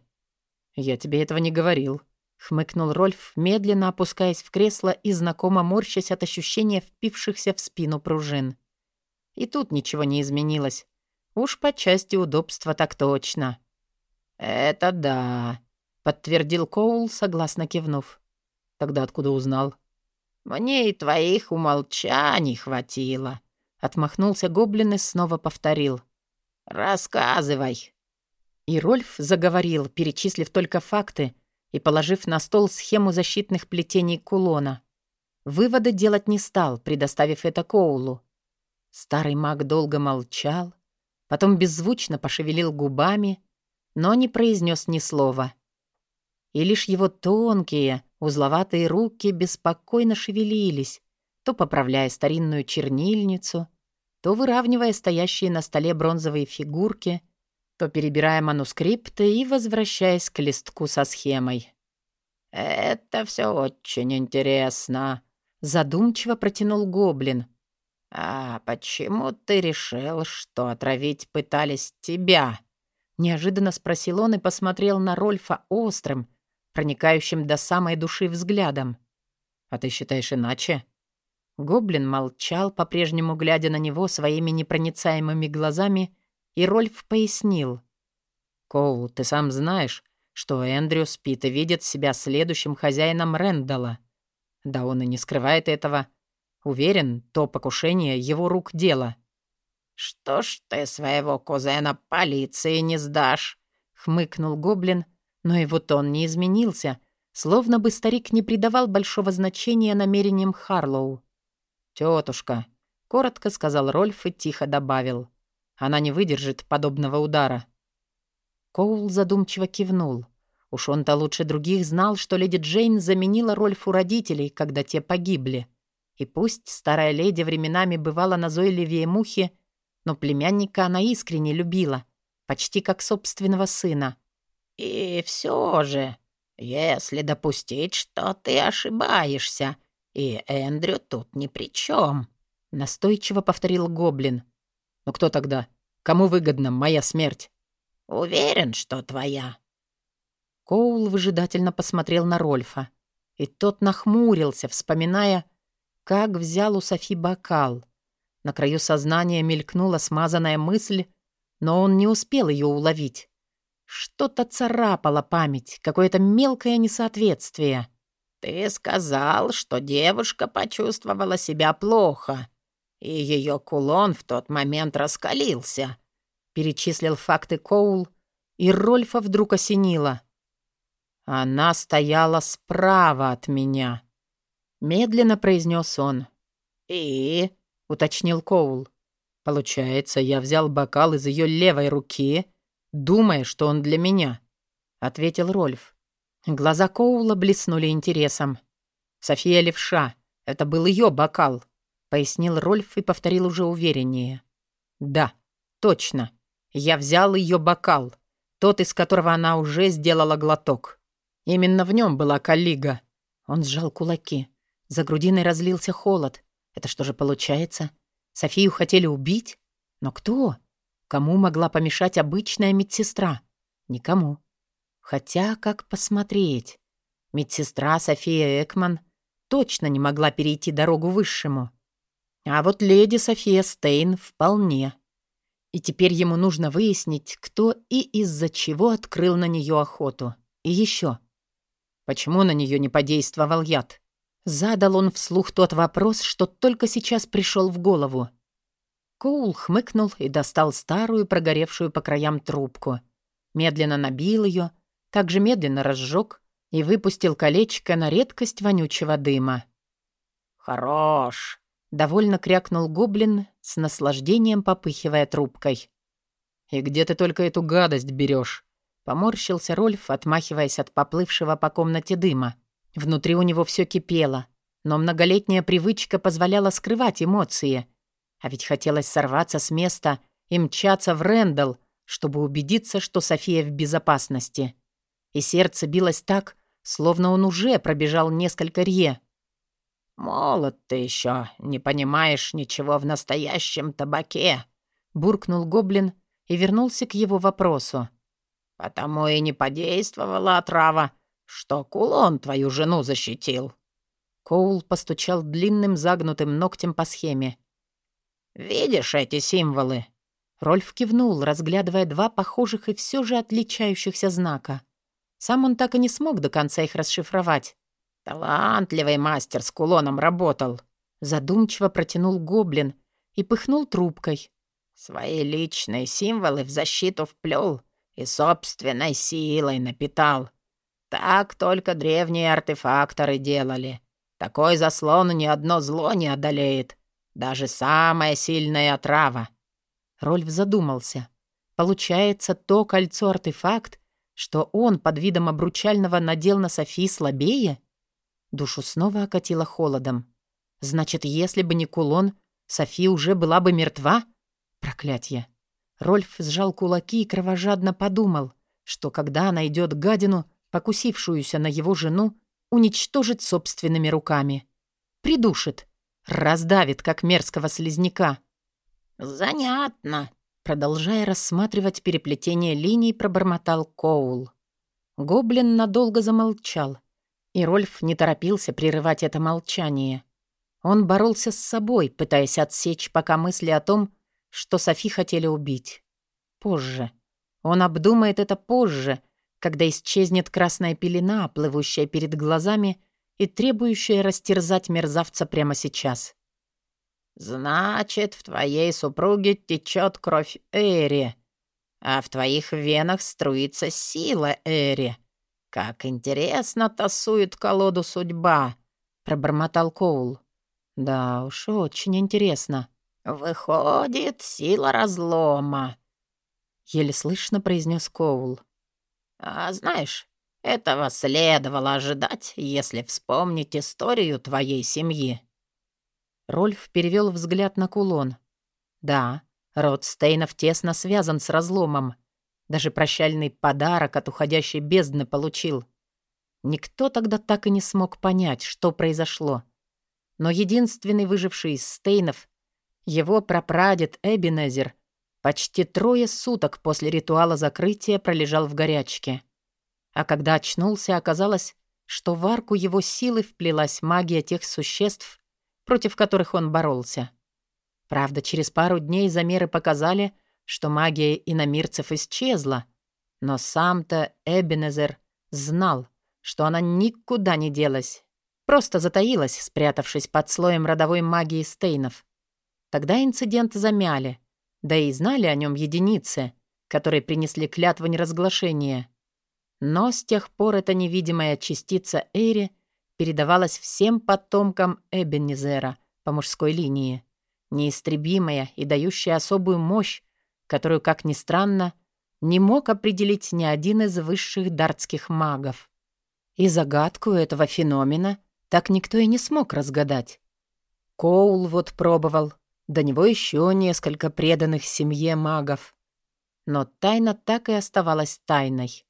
«Я тебе этого не говорил», хмыкнул Рольф, медленно опускаясь в кресло и знакомо морщась от ощущения впившихся в спину пружин. И тут ничего не изменилось. Уж по части удобства так точно. «Это да», — подтвердил Коул, согласно кивнув. «Тогда откуда узнал?» «Мне и твоих умолчаний хватило», — отмахнулся гоблин и снова повторил. «Рассказывай». И Рольф заговорил, перечислив только факты — и положив на стол схему защитных плетений кулона. Выводы делать не стал, предоставив это Коулу. Старый маг долго молчал, потом беззвучно пошевелил губами, но не произнес ни слова. И лишь его тонкие, узловатые руки беспокойно шевелились, то поправляя старинную чернильницу, то выравнивая стоящие на столе бронзовые фигурки — то перебирая манускрипты и возвращаясь к листку со схемой. «Это все очень интересно», — задумчиво протянул гоблин. «А почему ты решил, что отравить пытались тебя?» Неожиданно спросил он и посмотрел на Рольфа острым, проникающим до самой души взглядом. «А ты считаешь иначе?» Гоблин молчал, по-прежнему глядя на него своими непроницаемыми глазами, и Рольф пояснил. «Коул, ты сам знаешь, что Эндрю спит и видит себя следующим хозяином Рэндалла. Да он и не скрывает этого. Уверен, то покушение его рук дело». «Что ж ты своего кузена полиции не сдашь?» — хмыкнул гоблин, но его тон не изменился, словно бы старик не придавал большого значения намерениям Харлоу. «Тетушка», — коротко сказал Рольф и тихо добавил. Она не выдержит подобного удара. Коул задумчиво кивнул. Уж он-то лучше других знал, что леди Джейн заменила Рольфу родителей, когда те погибли. И пусть старая леди временами бывала назойливее мухи, но племянника она искренне любила, почти как собственного сына. «И все же, если допустить, что ты ошибаешься, и Эндрю тут ни при чем», — настойчиво повторил Гоблин. Но кто тогда? Кому выгодна моя смерть? Уверен, что твоя. Коул выжидательно посмотрел на Рольфа. И тот нахмурился, вспоминая, как взял у Софи бокал. На краю сознания мелькнула смазанная мысль, но он не успел ее уловить. Что-то царапало память, какое-то мелкое несоответствие. «Ты сказал, что девушка почувствовала себя плохо», и ее кулон в тот момент раскалился», — перечислил факты Коул, и Рольфа вдруг осенило. Она стояла справа от меня. Медленно произнес он. «И?» — уточнил Коул. «Получается, я взял бокал из ее левой руки, думая, что он для меня», — ответил Рольф. Глаза Коула блеснули интересом. «София левша. Это был ее бокал», — пояснил Рольф и повторил уже увереннее. «Да, точно. Я взял ее бокал, тот, из которого она уже сделала глоток. Именно в нем была коллига». Он сжал кулаки. За грудиной разлился холод. Это что же получается? Софию хотели убить? Но кто? Кому могла помешать обычная медсестра? Никому. Хотя, как посмотреть? Медсестра София Экман точно не могла перейти дорогу высшему. А вот леди София Стейн вполне. И теперь ему нужно выяснить, кто и из-за чего открыл на нее охоту. И еще. Почему на нее не подействовал яд? Задал он вслух тот вопрос, что только сейчас пришел в голову. Коул хмыкнул и достал старую, прогоревшую по краям трубку. Медленно набил ее, также медленно разжег и выпустил колечко на редкость вонючего дыма. «Хорош!» — довольно крякнул гоблин, с наслаждением попыхивая трубкой. «И где ты только эту гадость берешь? поморщился Рольф, отмахиваясь от поплывшего по комнате дыма. Внутри у него все кипело, но многолетняя привычка позволяла скрывать эмоции. А ведь хотелось сорваться с места и мчаться в Рэндалл, чтобы убедиться, что София в безопасности. И сердце билось так, словно он уже пробежал несколько рье. «Молод ты еще, не понимаешь ничего в настоящем табаке», — буркнул гоблин и вернулся к его вопросу. «Потому и не подействовала отрава, что кулон твою жену защитил». Коул постучал длинным загнутым ногтем по схеме. «Видишь эти символы?» Рольф кивнул, разглядывая два похожих и все же отличающихся знака. Сам он так и не смог до конца их расшифровать. «Талантливый мастер с кулоном работал», — задумчиво протянул гоблин и пыхнул трубкой. «Свои личные символы в защиту вплел и собственной силой напитал. Так только древние артефакторы делали. Такой заслон ни одно зло не одолеет. Даже самая сильная отрава. Рольф задумался. Получается, то кольцо-артефакт, что он под видом обручального надел на Софи слабее? Душу снова окатило холодом. Значит, если бы не кулон, Софи уже была бы мертва? Проклятье. Рольф сжал кулаки и кровожадно подумал, что когда найдет гадину, покусившуюся на его жену, уничтожит собственными руками. Придушит, раздавит, как мерзкого слизняка. «Занятно», — продолжая рассматривать переплетение линий, пробормотал Коул. Гоблин надолго замолчал, и Рольф не торопился прерывать это молчание. Он боролся с собой, пытаясь отсечь пока мысли о том, что Софи хотели убить. Позже. Он обдумает это позже — когда исчезнет красная пелена, плывущая перед глазами и требующая растерзать мерзавца прямо сейчас. «Значит, в твоей супруге течет кровь Эри, а в твоих венах струится сила Эри. Как интересно тасует колоду судьба», — пробормотал Коул. «Да уж, очень интересно». «Выходит, сила разлома», — еле слышно произнес Коул. А знаешь, этого следовало ожидать, если вспомнить историю твоей семьи». Рольф перевел взгляд на кулон. «Да, род Стейнов тесно связан с разломом. Даже прощальный подарок от уходящей бездны получил. Никто тогда так и не смог понять, что произошло. Но единственный выживший из Стейнов, его прапрадед Эбинезер, Почти трое суток после ритуала закрытия пролежал в горячке. А когда очнулся, оказалось, что в арку его силы вплелась магия тех существ, против которых он боролся. Правда, через пару дней замеры показали, что магия иномирцев исчезла, но сам-то Эбенезер знал, что она никуда не делась, просто затаилась, спрятавшись под слоем родовой магии Стейнов. Тогда инцидент замяли — да и знали о нем единицы, которые принесли клятву неразглашения. Но с тех пор эта невидимая частица Эйри передавалась всем потомкам Эбенезера по мужской линии, неистребимая и дающая особую мощь, которую, как ни странно, не мог определить ни один из высших дартских магов. И загадку этого феномена так никто и не смог разгадать. Коул вот пробовал, до него еще несколько преданных семье магов. Но тайна так и оставалась тайной.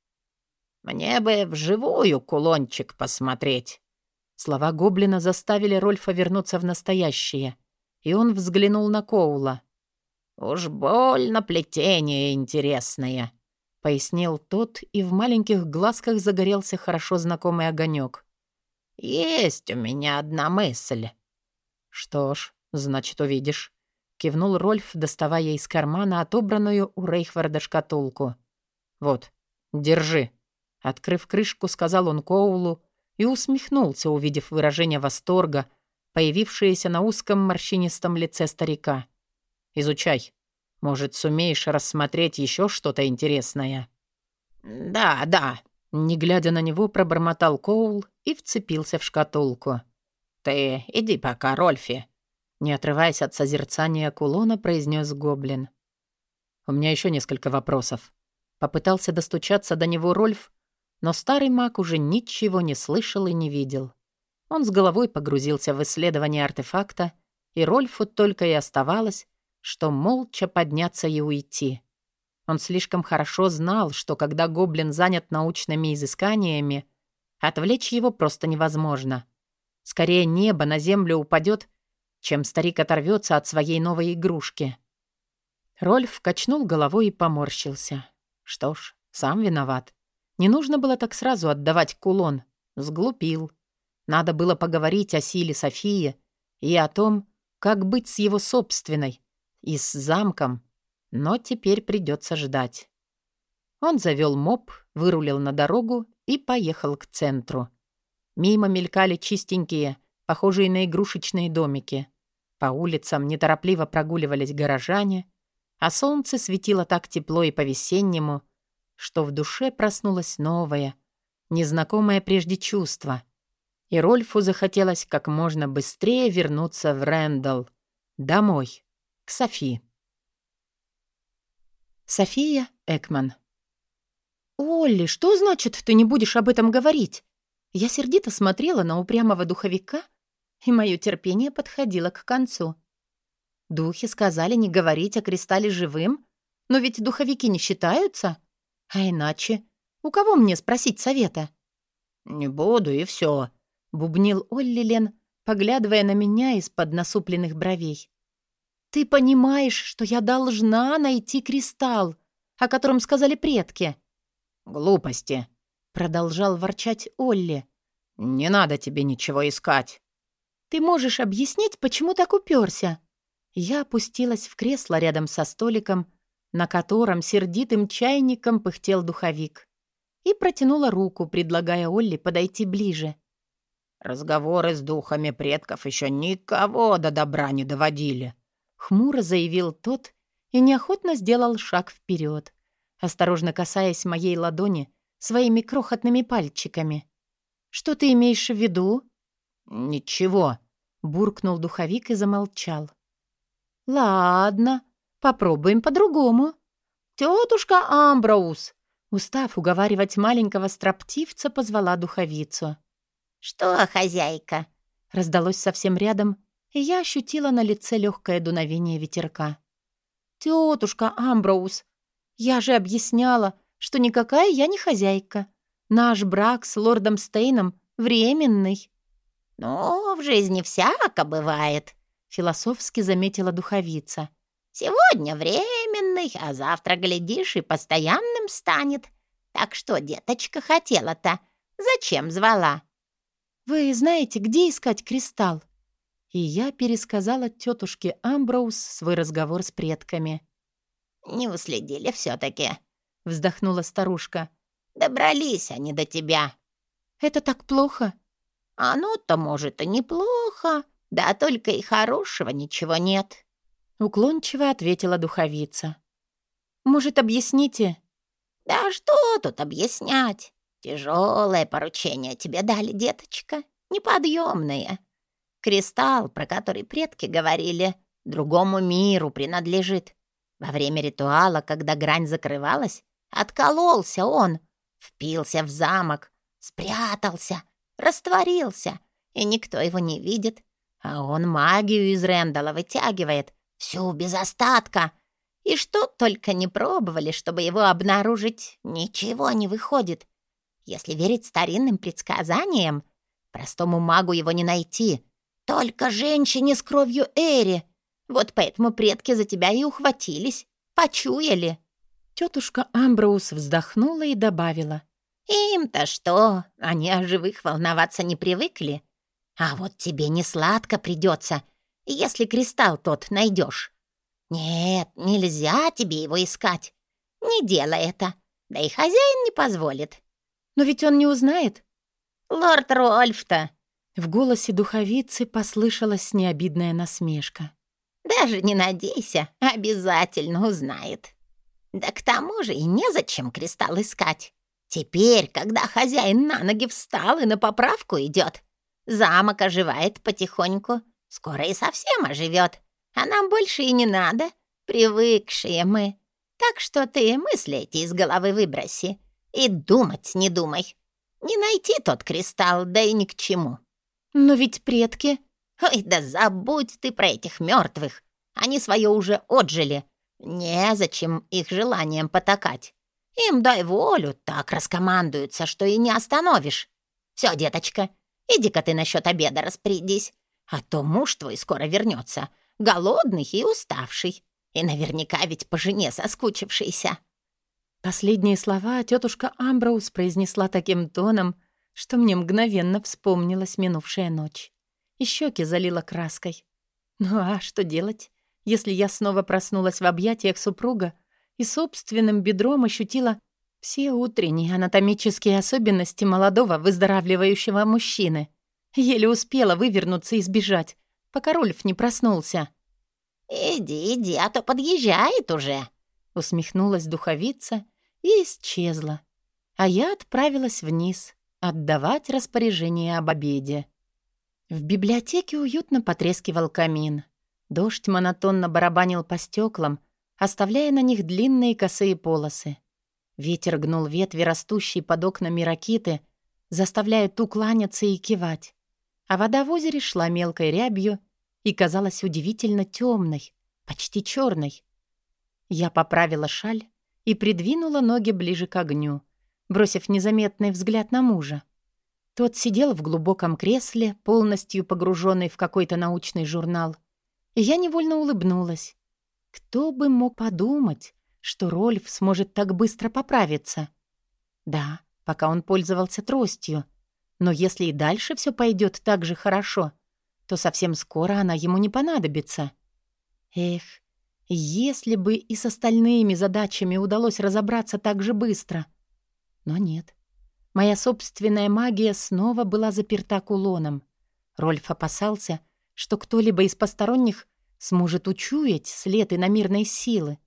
«Мне бы вживую кулончик посмотреть». Слова гоблина заставили Рольфа вернуться в настоящее, и он взглянул на Коула. «Уж больно плетение интересное», — пояснил тот, и в маленьких глазках загорелся хорошо знакомый огонек. «Есть у меня одна мысль». «Что ж, значит, увидишь», — кивнул Рольф, доставая из кармана отобранную у Рейхварда шкатулку. «Вот, держи». Открыв крышку, сказал он Коулу и усмехнулся, увидев выражение восторга, появившееся на узком морщинистом лице старика. Изучай. Может, сумеешь рассмотреть еще что-то интересное?» «Да, да», — не глядя на него, пробормотал Коул и вцепился в шкатулку. «Ты иди пока, Рольфи», — не отрываясь от созерцания кулона, произнес гоблин. «У меня еще несколько вопросов». Попытался достучаться до него Рольф, но старый маг уже ничего не слышал и не видел. Он с головой погрузился в исследование артефакта, и Рольфу только и оставалось, что молча подняться и уйти. Он слишком хорошо знал, что когда гоблин занят научными изысканиями, отвлечь его просто невозможно. Скорее небо на землю упадет, чем старик оторвется от своей новой игрушки. Рольф качнул головой и поморщился. Что ж, сам виноват. Не нужно было так сразу отдавать кулон. Сглупил. Надо было поговорить о силе Софии и о том, как быть с его собственной, и с замком, но теперь придется ждать. Он завел моп, вырулил на дорогу и поехал к центру. Мимо мелькали чистенькие, похожие на игрушечные домики. По улицам неторопливо прогуливались горожане, а солнце светило так тепло и по-весеннему, что в душе проснулось новое, незнакомое прежде чувство. И Рольфу захотелось как можно быстрее вернуться в Рэндалл, домой к Софи. София Экман. «Олли, что значит, ты не будешь об этом говорить?» Я сердито смотрела на упрямого духовика, и мое терпение подходило к концу. Духи сказали не говорить о кристалле живым, но ведь духовики не считаются. А иначе, у кого мне спросить совета? «Не буду, и все», — бубнил Олли Лен, поглядывая на меня из-под насупленных бровей. «Ты понимаешь, что я должна найти кристалл, о котором сказали предки?» «Глупости», — продолжал ворчать Олли. «Не надо тебе ничего искать». «Ты можешь объяснить, почему так уперся?» Я опустилась в кресло рядом со столиком, на котором сердитым чайником пыхтел духовик, и протянула руку, предлагая Олли подойти ближе. «Разговоры с духами предков еще никого до добра не доводили», Хмуро заявил тот и неохотно сделал шаг вперед, осторожно касаясь моей ладони своими крохотными пальчиками. «Что ты имеешь в виду?» «Ничего», — буркнул духовик и замолчал. «Ладно, попробуем по-другому. Тетушка Амброуз!» Устав уговаривать маленького строптивца, позвала духовицу. «Что, хозяйка?» Раздалось совсем рядом, и я ощутила на лице легкое дуновение ветерка. «Тетушка Амброуз, я же объясняла, что никакая я не хозяйка. Наш брак с лордом Стейном временный». «Ну, в жизни всяко бывает», — философски заметила духовица. «Сегодня временный, а завтра, глядишь, и постоянным станет. Так что, деточка, хотела-то? Зачем звала?» «Вы знаете, где искать кристалл?» И я пересказала тетушке Амброуз свой разговор с предками. «Не уследили все-таки», — вздохнула старушка. «Добрались они до тебя». «Это так плохо?» «А ну-то, может, и неплохо, да только и хорошего ничего нет», — уклончиво ответила духовица. «Может, объясните?» «Да что тут объяснять? Тяжелое поручение тебе дали, деточка, неподъемное. Кристалл, про который предки говорили, другому миру принадлежит. Во время ритуала, когда грань закрывалась, откололся он, впился в замок, спрятался, растворился, и никто его не видит. А он магию из Рэндала вытягивает, всю без остатка. И что только не пробовали, чтобы его обнаружить, ничего не выходит. Если верить старинным предсказаниям, простому магу его не найти. Только женщине с кровью Эри. Вот поэтому предки за тебя и ухватились, почуяли. Тетушка Амброуз вздохнула и добавила. «Им-то что? Они о живых волноваться не привыкли. А вот тебе не сладко придется, если кристалл тот найдешь. Нет, нельзя тебе его искать. Не делай это, да и хозяин не позволит. Но ведь он не узнает. Лорд Рольф-то!» В голосе духовицы послышалась необидная насмешка. «Даже не надейся, обязательно узнает. Да к тому же и незачем кристалл искать. Теперь, когда хозяин на ноги встал и на поправку идет, замок оживает потихоньку, скоро и совсем оживет, а нам больше и не надо, привыкшие мы. Так что ты мысли эти из головы выброси и думать не думай. Не найти тот кристалл, да и ни к чему. Но ведь предки... Ой, да забудь ты про этих мертвых. Они свое уже отжили. Незачем их желанием потакать. Им дай волю, так раскомандуются, что и не остановишь. Все, деточка, иди-ка ты насчет обеда распорядись, а то муж твой скоро вернется, голодный и уставший, и наверняка ведь по жене соскучившийся. Последние слова тетушка Амброуз произнесла таким тоном, что мне мгновенно вспомнилась минувшая ночь. И щеки залила краской. Ну а что делать, если я снова проснулась в объятиях супруга и собственным бедром ощутила все утренние анатомические особенности молодого выздоравливающего мужчины. Еле успела вывернуться и сбежать, пока Рольф не проснулся. «Иди, иди, а то подъезжает уже», — усмехнулась духовица и исчезла. А я отправилась вниз отдавать распоряжение об обеде. В библиотеке уютно потрескивал камин. Дождь монотонно барабанил по стеклам, оставляя на них длинные косые полосы. Ветер гнул ветви, растущие под окнами ракиты, заставляя ту кланяться и кивать. А вода в озере шла мелкой рябью и казалась удивительно темной, почти черной. Я поправила шаль, и придвинула ноги ближе к огню, бросив незаметный взгляд на мужа. Тот сидел в глубоком кресле, полностью погруженный в какой-то научный журнал. И я невольно улыбнулась. Кто бы мог подумать, что Рольф сможет так быстро поправиться? Да, пока он пользовался тростью. Но если и дальше все пойдет так же хорошо, то совсем скоро она ему не понадобится. Эх, если бы и с остальными задачами удалось разобраться так же быстро. Но нет. Моя собственная магия снова была заперта кулоном. Рольф опасался, что кто-либо из посторонних сможет учуять след иномирной силы.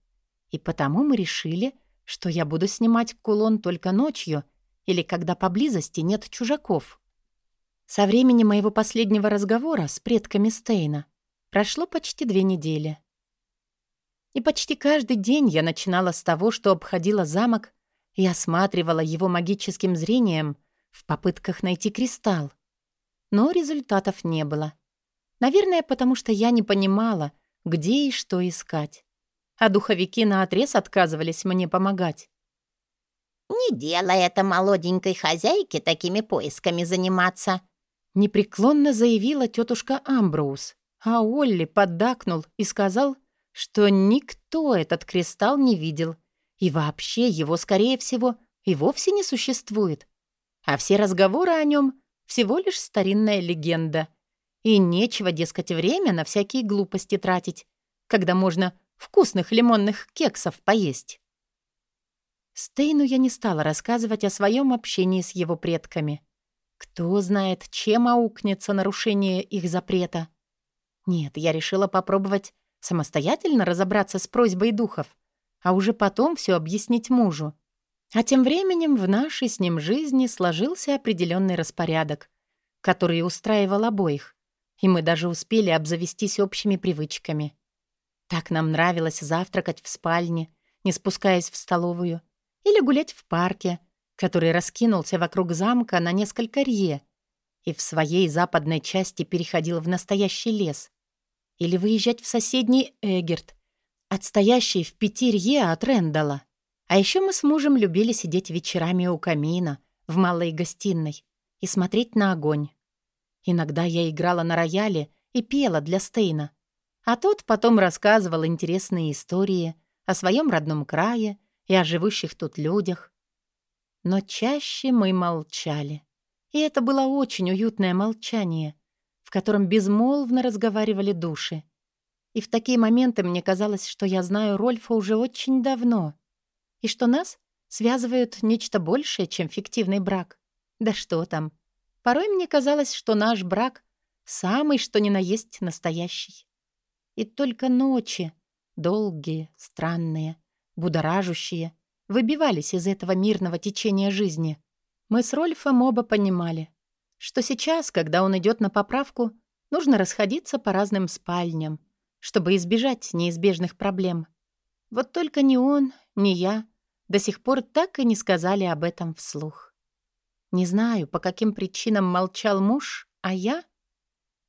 И потому мы решили, что я буду снимать кулон только ночью или когда поблизости нет чужаков. Со времени моего последнего разговора с предками Стейна прошло почти две недели. И почти каждый день я начинала с того, что обходила замок и осматривала его магическим зрением в попытках найти кристалл. Но результатов не было. Наверное, потому что я не понимала, где и что искать. А духовики наотрез отказывались мне помогать. «Не делай это молоденькой хозяйке такими поисками заниматься», непреклонно заявила тетушка Амброуз, а Олли поддакнул и сказал, что никто этот кристалл не видел, и вообще его, скорее всего, и вовсе не существует. А все разговоры о нем всего лишь старинная легенда. И нечего, дескать, время на всякие глупости тратить, когда можно вкусных лимонных кексов поесть. Стейну я не стала рассказывать о своем общении с его предками. Кто знает, чем аукнется нарушение их запрета. Нет, я решила попробовать самостоятельно разобраться с просьбой духов, а уже потом все объяснить мужу. А тем временем в нашей с ним жизни сложился определенный распорядок, который устраивал обоих, и мы даже успели обзавестись общими привычками. Так нам нравилось завтракать в спальне, не спускаясь в столовую, или гулять в парке, который раскинулся вокруг замка на несколько рье и в своей западной части переходил в настоящий лес, или выезжать в соседний Эгерт, отстоящий в пяти рье от Рэндала. А еще мы с мужем любили сидеть вечерами у камина в малой гостиной и смотреть на огонь. Иногда я играла на рояле и пела для Стейна, а тот потом рассказывал интересные истории о своем родном крае и о живущих тут людях. Но чаще мы молчали. И это было очень уютное молчание, в котором безмолвно разговаривали души. И в такие моменты мне казалось, что я знаю Рольфа уже очень давно — и что нас связывает нечто большее, чем фиктивный брак. Да что там. Порой мне казалось, что наш брак самый что ни на есть настоящий. И только ночи, долгие, странные, будоражущие, выбивались из этого мирного течения жизни. Мы с Рольфом оба понимали, что сейчас, когда он идет на поправку, нужно расходиться по разным спальням, чтобы избежать неизбежных проблем. Вот только ни он, ни я до сих пор так и не сказали об этом вслух. Не знаю, по каким причинам молчал муж, а я...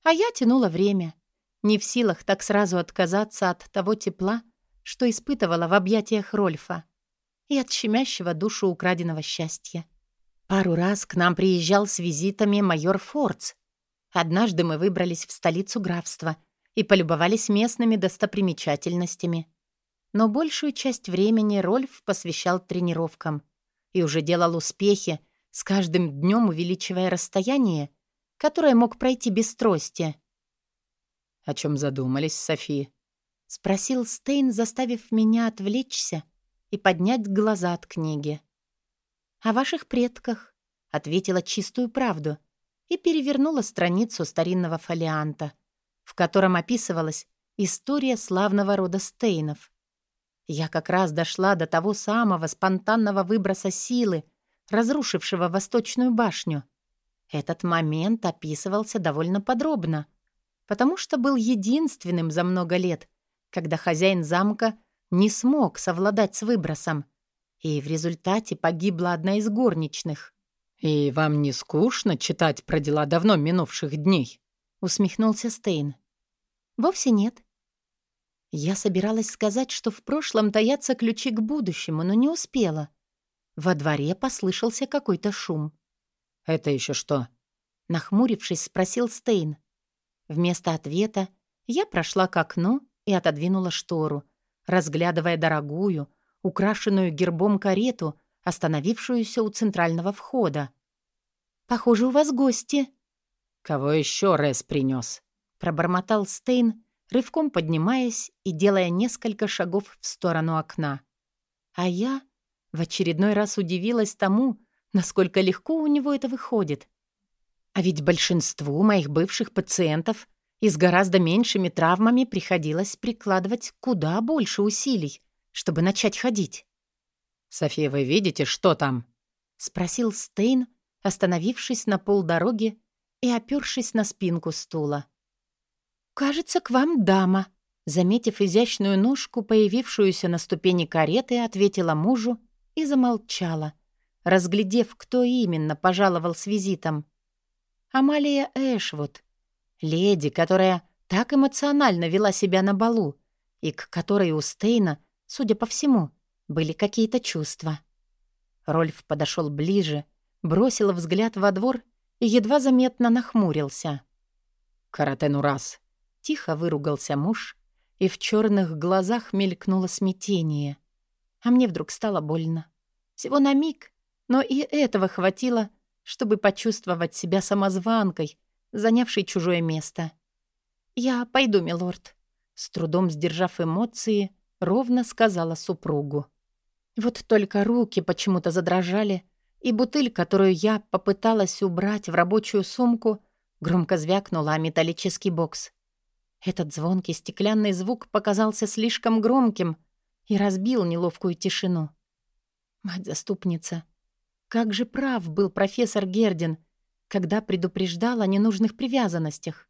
А я тянула время, не в силах так сразу отказаться от того тепла, что испытывала в объятиях Рольфа, и от щемящего душу украденного счастья. Пару раз к нам приезжал с визитами майор Фордс. Однажды мы выбрались в столицу графства и полюбовались местными достопримечательностями — но большую часть времени Рольф посвящал тренировкам и уже делал успехи, с каждым днем увеличивая расстояние, которое мог пройти без трости. «О чем задумались, Софи?» — спросил Стейн, заставив меня отвлечься и поднять глаза от книги. «О ваших предках», — ответила чистую правду и перевернула страницу старинного фолианта, в котором описывалась история славного рода Стейнов. Я как раз дошла до того самого спонтанного выброса силы, разрушившего Восточную башню. Этот момент описывался довольно подробно, потому что был единственным за много лет, когда хозяин замка не смог совладать с выбросом, и в результате погибла одна из горничных. «И вам не скучно читать про дела давно минувших дней?» — усмехнулся Стейн. «Вовсе нет. Я собиралась сказать, что в прошлом таятся ключи к будущему, но не успела. Во дворе послышался какой-то шум. «Это еще что?» Нахмурившись, спросил Стейн. Вместо ответа я прошла к окну и отодвинула штору, разглядывая дорогую, украшенную гербом карету, остановившуюся у центрального входа. «Похоже, у вас гости». «Кого еще Рэс принес?» — пробормотал Стейн, рывком поднимаясь и делая несколько шагов в сторону окна. А я в очередной раз удивилась тому, насколько легко у него это выходит. А ведь большинству моих бывших пациентов и с гораздо меньшими травмами приходилось прикладывать куда больше усилий, чтобы начать ходить. «София, вы видите, что там?» — спросил Стейн, остановившись на полдороги и опёршись на спинку стула. «Кажется, к вам дама», — заметив изящную ножку, появившуюся на ступени кареты, ответила мужу и замолчала, разглядев, кто именно пожаловал с визитом. Амалия Эшвуд, леди, которая так эмоционально вела себя на балу, и к которой у Стейна, судя по всему, были какие-то чувства. Рольф подошел ближе, бросил взгляд во двор и едва заметно нахмурился. «Каратену раз», Тихо выругался муж, и в черных глазах мелькнуло смятение. А мне вдруг стало больно. Всего на миг, но и этого хватило, чтобы почувствовать себя самозванкой, занявшей чужое место. «Я пойду, милорд», — с трудом сдержав эмоции, ровно сказала супругу. Вот только руки почему-то задрожали, и бутыль, которую я попыталась убрать в рабочую сумку, громко звякнула о металлический бокс. Этот звонкий стеклянный звук показался слишком громким и разбил неловкую тишину. Мать-заступница, как же прав был профессор Гердин, когда предупреждал о ненужных привязанностях.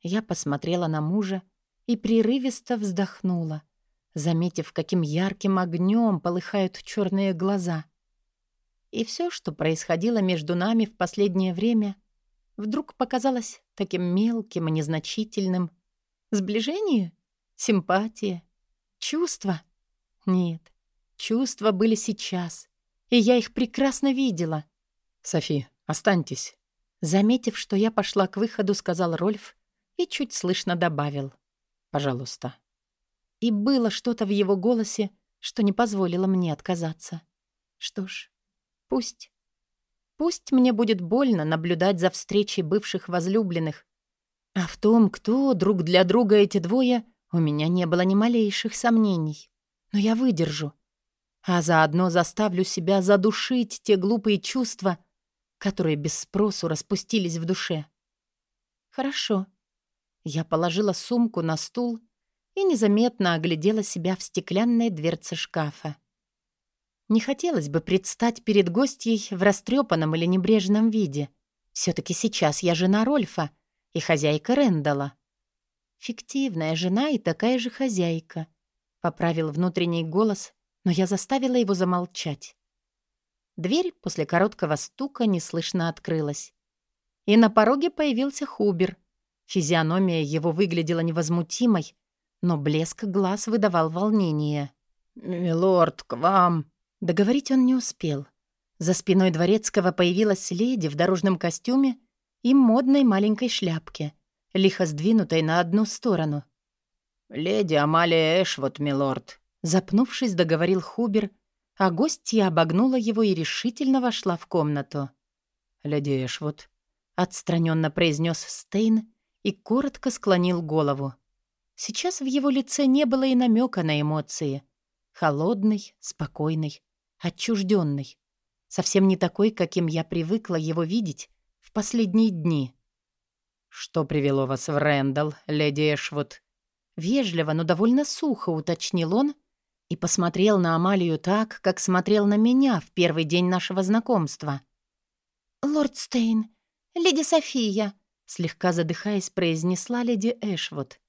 Я посмотрела на мужа и прерывисто вздохнула, заметив, каким ярким огнем полыхают черные глаза. И все, что происходило между нами в последнее время, вдруг показалось таким мелким и незначительным. Сближение? Симпатия? Чувства? Нет, чувства были сейчас, и я их прекрасно видела. «Софи, останьтесь». Заметив, что я пошла к выходу, сказал Рольф и чуть слышно добавил. «Пожалуйста». И было что-то в его голосе, что не позволило мне отказаться. Что ж, пусть. Пусть мне будет больно наблюдать за встречей бывших возлюбленных. А в том, кто друг для друга эти двое, у меня не было ни малейших сомнений. Но я выдержу. А заодно заставлю себя задушить те глупые чувства, которые без спросу распустились в душе. Хорошо. Я положила сумку на стул и незаметно оглядела себя в стеклянной дверце шкафа. Не хотелось бы предстать перед гостьей в растрепанном или небрежном виде. все таки сейчас я жена Рольфа и хозяйка Рэндала. Фиктивная жена и такая же хозяйка. Поправил внутренний голос, но я заставила его замолчать. Дверь после короткого стука неслышно открылась. И на пороге появился Хубер — Физиономия его выглядела невозмутимой, но блеск глаз выдавал волнение. «Милорд, к вам!» Договорить он не успел. За спиной дворецкого появилась леди в дорожном костюме и модной маленькой шляпке, лихо сдвинутой на одну сторону. «Леди Амалия Эшвуд, милорд», — запнувшись, договорил Хубер, а гостья обогнула его и решительно вошла в комнату. «Леди Эшвуд», — отстраненно произнес Стейн и коротко склонил голову. Сейчас в его лице не было и намека на эмоции. Холодный, спокойный, отчужденный. Совсем не такой, каким я привыкла его видеть в последние дни. «Что привело вас в Рэндалл, леди Эшвуд?» Вежливо, но довольно сухо уточнил он и посмотрел на Амалию так, как смотрел на меня в первый день нашего знакомства. «Лорд Стейн, леди София», Слегка задыхаясь, произнесла леди Эшвуд.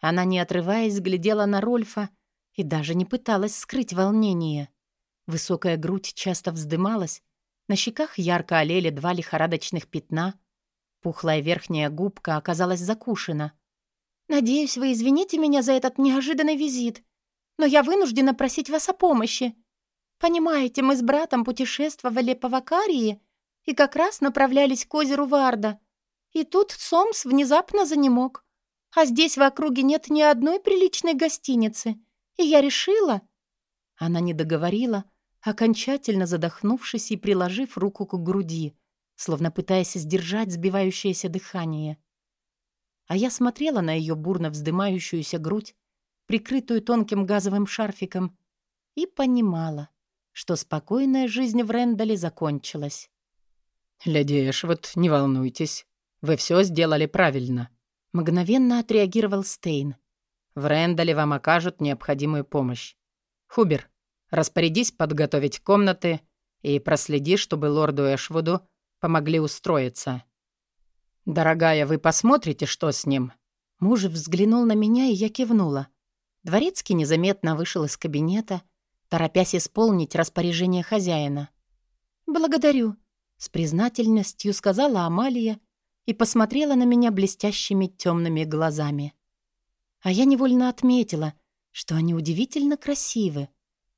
Она, не отрываясь, глядела на Рольфа и даже не пыталась скрыть волнение. Высокая грудь часто вздымалась, на щеках ярко олели два лихорадочных пятна, пухлая верхняя губка оказалась закушена. «Надеюсь, вы извините меня за этот неожиданный визит, но я вынуждена просить вас о помощи. Понимаете, мы с братом путешествовали по Вакарии и как раз направлялись к озеру Варда. И тут Сомс внезапно занемог. А здесь в округе нет ни одной приличной гостиницы. И я решила... Она не договорила, окончательно задохнувшись и приложив руку к груди, словно пытаясь сдержать сбивающееся дыхание. А я смотрела на ее бурно вздымающуюся грудь, прикрытую тонким газовым шарфиком, и понимала, что спокойная жизнь в Рэндале закончилась. «Леди Эшвуд, не волнуйтесь. Вы все сделали правильно», — мгновенно отреагировал Стейн. «В Рэндале вам окажут необходимую помощь. Хубер, распорядись подготовить комнаты и проследи, чтобы лорду Эшвуду помогли устроиться. Дорогая, вы посмотрите, что с ним?» Муж взглянул на меня, и я кивнула. Дворецкий незаметно вышел из кабинета, торопясь исполнить распоряжение хозяина. «Благодарю», — с признательностью сказала Амалия и посмотрела на меня блестящими темными глазами. А я невольно отметила, что они удивительно красивы.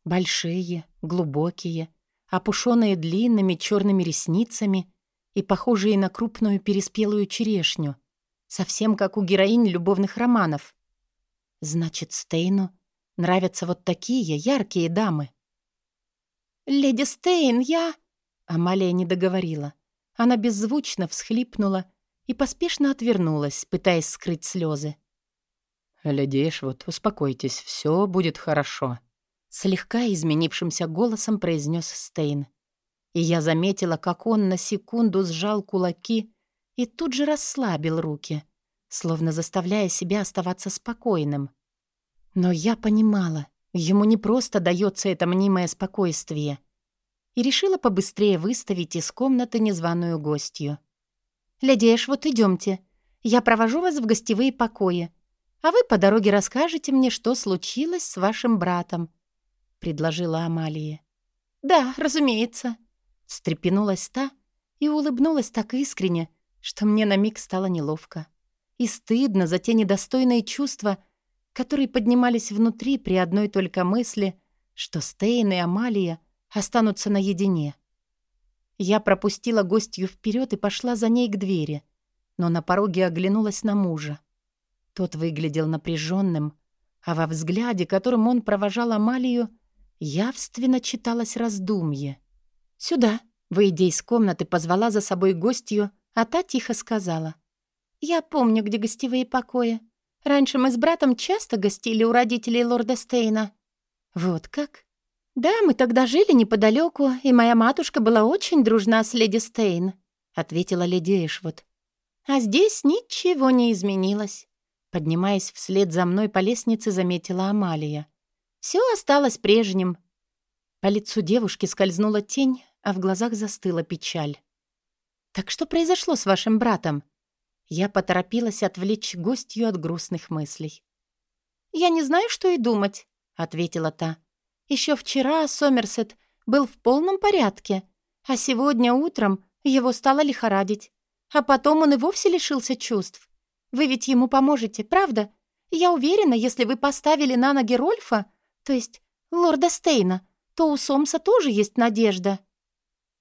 Большие, глубокие, опушенные длинными черными ресницами и похожие на крупную переспелую черешню, совсем как у героинь любовных романов. Значит, Стейну нравятся вот такие яркие дамы. «Леди Стейн, я...» Амалия не договорила. Она беззвучно всхлипнула и поспешно отвернулась, пытаясь скрыть слезы. «Леди Эшвуд, успокойтесь, все будет хорошо», — слегка изменившимся голосом произнес Стейн. И я заметила, как он на секунду сжал кулаки и тут же расслабил руки, словно заставляя себя оставаться спокойным. Но я понимала, Ему не просто дается это мнимое спокойствие. И решила побыстрее выставить из комнаты незваную гостью. «Леди Эшвуд, идемте. Я провожу вас в гостевые покои. А вы по дороге расскажете мне, что случилось с вашим братом», — предложила Амалия. «Да, разумеется», — встрепенулась та и улыбнулась так искренне, что мне на миг стало неловко. И стыдно за те недостойные чувства, которые поднимались внутри при одной только мысли, что Стейн и Амалия останутся наедине. Я пропустила гостью вперед и пошла за ней к двери, но на пороге оглянулась на мужа. Тот выглядел напряженным, а во взгляде, которым он провожал Амалию, явственно читалось раздумье. «Сюда!» — выйдя из комнаты, позвала за собой гостью, а та тихо сказала. «Я помню, где гостевые покои. Раньше мы с братом часто гостили у родителей лорда Стейна». «Вот как?» «Да, мы тогда жили неподалеку, и моя матушка была очень дружна с леди Стейн», — ответила леди Эшвуд. «А здесь ничего не изменилось». Поднимаясь вслед за мной по лестнице, заметила Амалия. Все осталось прежним. По лицу девушки скользнула тень, а в глазах застыла печаль. «Так что произошло с вашим братом?» Я поторопилась отвлечь гостью от грустных мыслей. «Я не знаю, что и думать», — ответила та. «Еще вчера Сомерсет был в полном порядке, а сегодня утром его стало лихорадить. А потом он и вовсе лишился чувств. Вы ведь ему поможете, правда? Я уверена, если вы поставили на ноги Рольфа, то есть лорда Стейна, то у Сомса тоже есть надежда».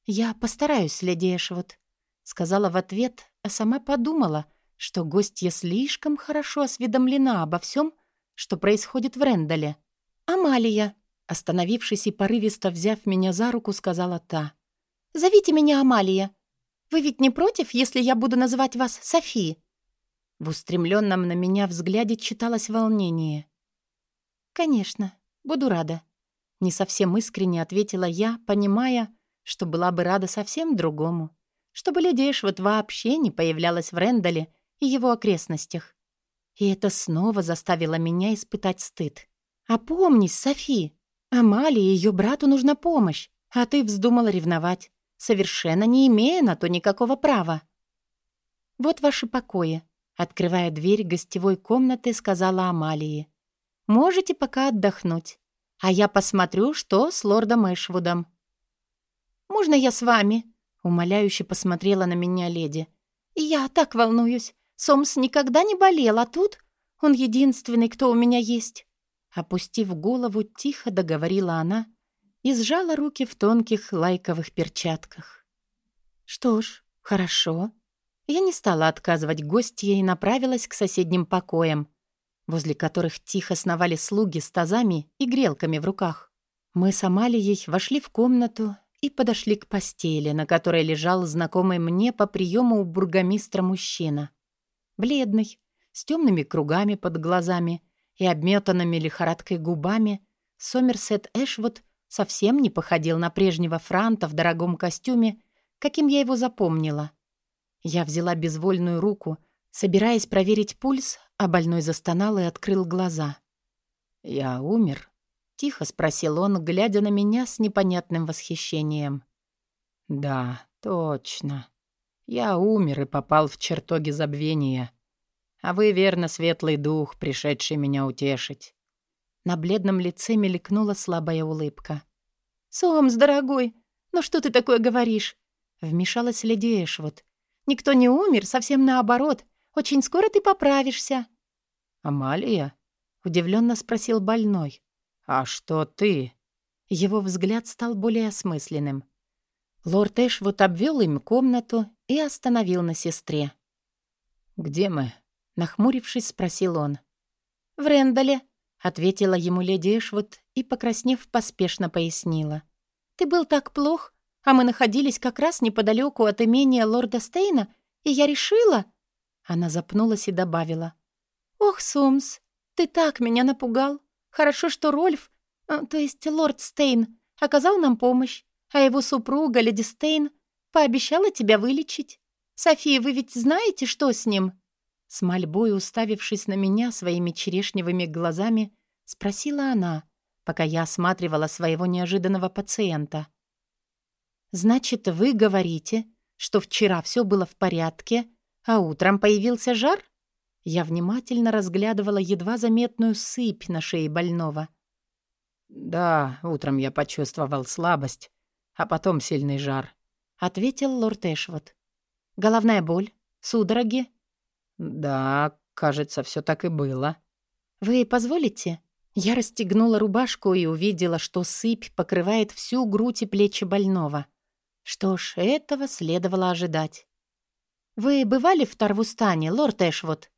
«Я постараюсь, леди Эшвуд», — сказала в ответ, а сама подумала, что гостья слишком хорошо осведомлена обо всем, что происходит в Рендале. «Амалия», — остановившись и порывисто взяв меня за руку, сказала та. «Зовите меня Амалия. Вы ведь не против, если я буду называть вас Софи?» В устремленном на меня взгляде читалось волнение. «Конечно, буду рада», — не совсем искренне ответила я, понимая, что была бы рада совсем другому чтобы леди Эшвуд вообще не появлялась в Рендале и его окрестностях. И это снова заставило меня испытать стыд. «Опомнись, Софи! Амалии и ее брату нужна помощь, а ты вздумала ревновать, совершенно не имея на то никакого права». «Вот ваши покои», — открывая дверь гостевой комнаты, сказала Амалии. «Можете пока отдохнуть, а я посмотрю, что с лордом Эшвудом». «Можно я с вами?» Умоляюще посмотрела на меня леди. «Я так волнуюсь. Сомс никогда не болел, а тут он единственный, кто у меня есть». Опустив голову, тихо договорила она и сжала руки в тонких лайковых перчатках. «Что ж, хорошо». Я не стала отказывать гостье и направилась к соседним покоям, возле которых тихо сновали слуги с тазами и грелками в руках. Мы с Амалией вошли в комнату и подошли к постели, на которой лежал знакомый мне по приему у бургомистра мужчина. Бледный, с темными кругами под глазами и обметанными лихорадкой губами, Сомерсет Эшвуд совсем не походил на прежнего Франта в дорогом костюме, каким я его запомнила. Я взяла безвольную руку, собираясь проверить пульс, а больной застонал и открыл глаза. «Я умер», Тихо спросил он, глядя на меня с непонятным восхищением. «Да, точно. Я умер и попал в чертоги забвения. А вы, верно, светлый дух, пришедший меня утешить». На бледном лице мелькнула слабая улыбка. «Сомс, дорогой, ну что ты такое говоришь?» Вмешалась леди Эшвуд. «Никто не умер, совсем наоборот. Очень скоро ты поправишься». «Амалия?» — удивленно спросил больной. «А что ты?» Его взгляд стал более осмысленным. Лорд Эшвуд обвел им комнату и остановил на сестре. «Где мы?» — нахмурившись, спросил он. «В Рэндале», — ответила ему леди Эшвуд и, покраснев, поспешно пояснила. «Ты был так плох, а мы находились как раз неподалеку от имения лорда Стейна, и я решила...» Она запнулась и добавила. «Ох, Сумс, ты так меня напугал. Хорошо, что Рольф, э, то есть лорд Стейн, оказал нам помощь, а его супруга, леди Стейн, пообещала тебя вылечить. София, вы ведь знаете, что с ним?» С мольбой, уставившись на меня своими черешневыми глазами, спросила она, пока я осматривала своего неожиданного пациента. «Значит, вы говорите, что вчера все было в порядке, а утром появился жар?» Я внимательно разглядывала едва заметную сыпь на шее больного. «Да, утром я почувствовал слабость, а потом сильный жар», — ответил лорд Эшвуд. «Головная боль? Судороги?» «Да, кажется, все так и было». «Вы позволите?» Я расстегнула рубашку и увидела, что сыпь покрывает всю грудь и плечи больного. Что ж, этого следовало ожидать. «Вы бывали в Тарвустане, лорд Эшвуд?»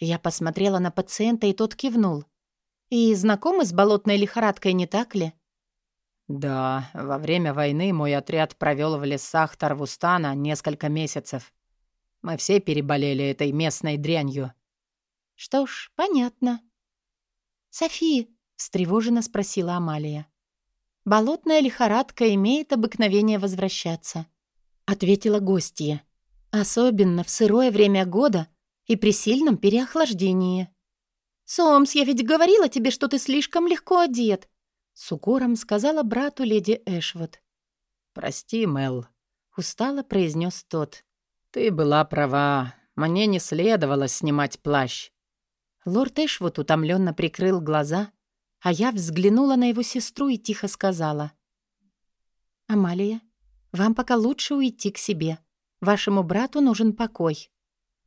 Я посмотрела на пациента, и тот кивнул. «И знакомы с болотной лихорадкой, не так ли?» «Да, во время войны мой отряд провел в лесах Тарвустана несколько месяцев. Мы все переболели этой местной дрянью». «Что ж, понятно». «Софи», — встревоженно спросила Амалия. «Болотная лихорадка имеет обыкновение возвращаться», — ответила гостья. «Особенно в сырое время года и при сильном переохлаждении». «Сомс, я ведь говорила тебе, что ты слишком легко одет», — с укором сказала брату леди Эшвуд. «Прости, Мел», — устало произнес тот. «Ты была права. Мне не следовало снимать плащ». Лорд Эшвуд утомленно прикрыл глаза, а я взглянула на его сестру и тихо сказала. «Амалия, вам пока лучше уйти к себе. Вашему брату нужен покой».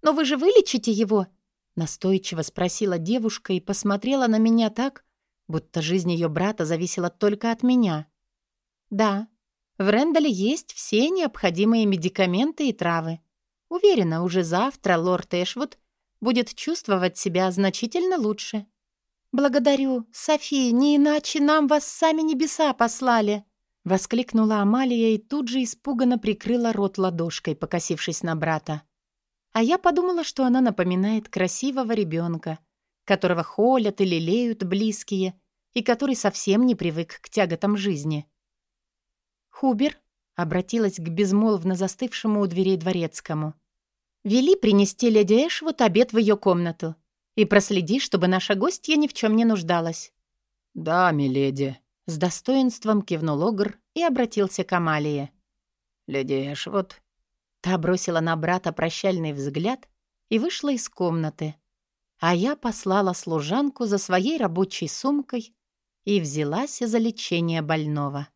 «Но вы же вылечите его?» Настойчиво спросила девушка и посмотрела на меня так, будто жизнь ее брата зависела только от меня. «Да, в Рэндале есть все необходимые медикаменты и травы. Уверена, уже завтра лорд Эшвуд будет чувствовать себя значительно лучше. «Благодарю, София, не иначе нам вас сами небеса послали!» Воскликнула Амалия и тут же испуганно прикрыла рот ладошкой, покосившись на брата. А я подумала, что она напоминает красивого ребенка, которого холят и лелеют близкие, и который совсем не привык к тяготам жизни. «Хубер», — обратилась к безмолвно застывшему у дверей дворецкому, «вели принести леди Эшвуд обед в ее комнату и проследи, чтобы наша гостья ни в чем не нуждалась». «Да, миледи», — с достоинством кивнул Огр и обратился к Амалии. «Леди Эшвуд, Та бросила на брата прощальный взгляд и вышла из комнаты. А я послала служанку за своей рабочей сумкой и взялась за лечение больного.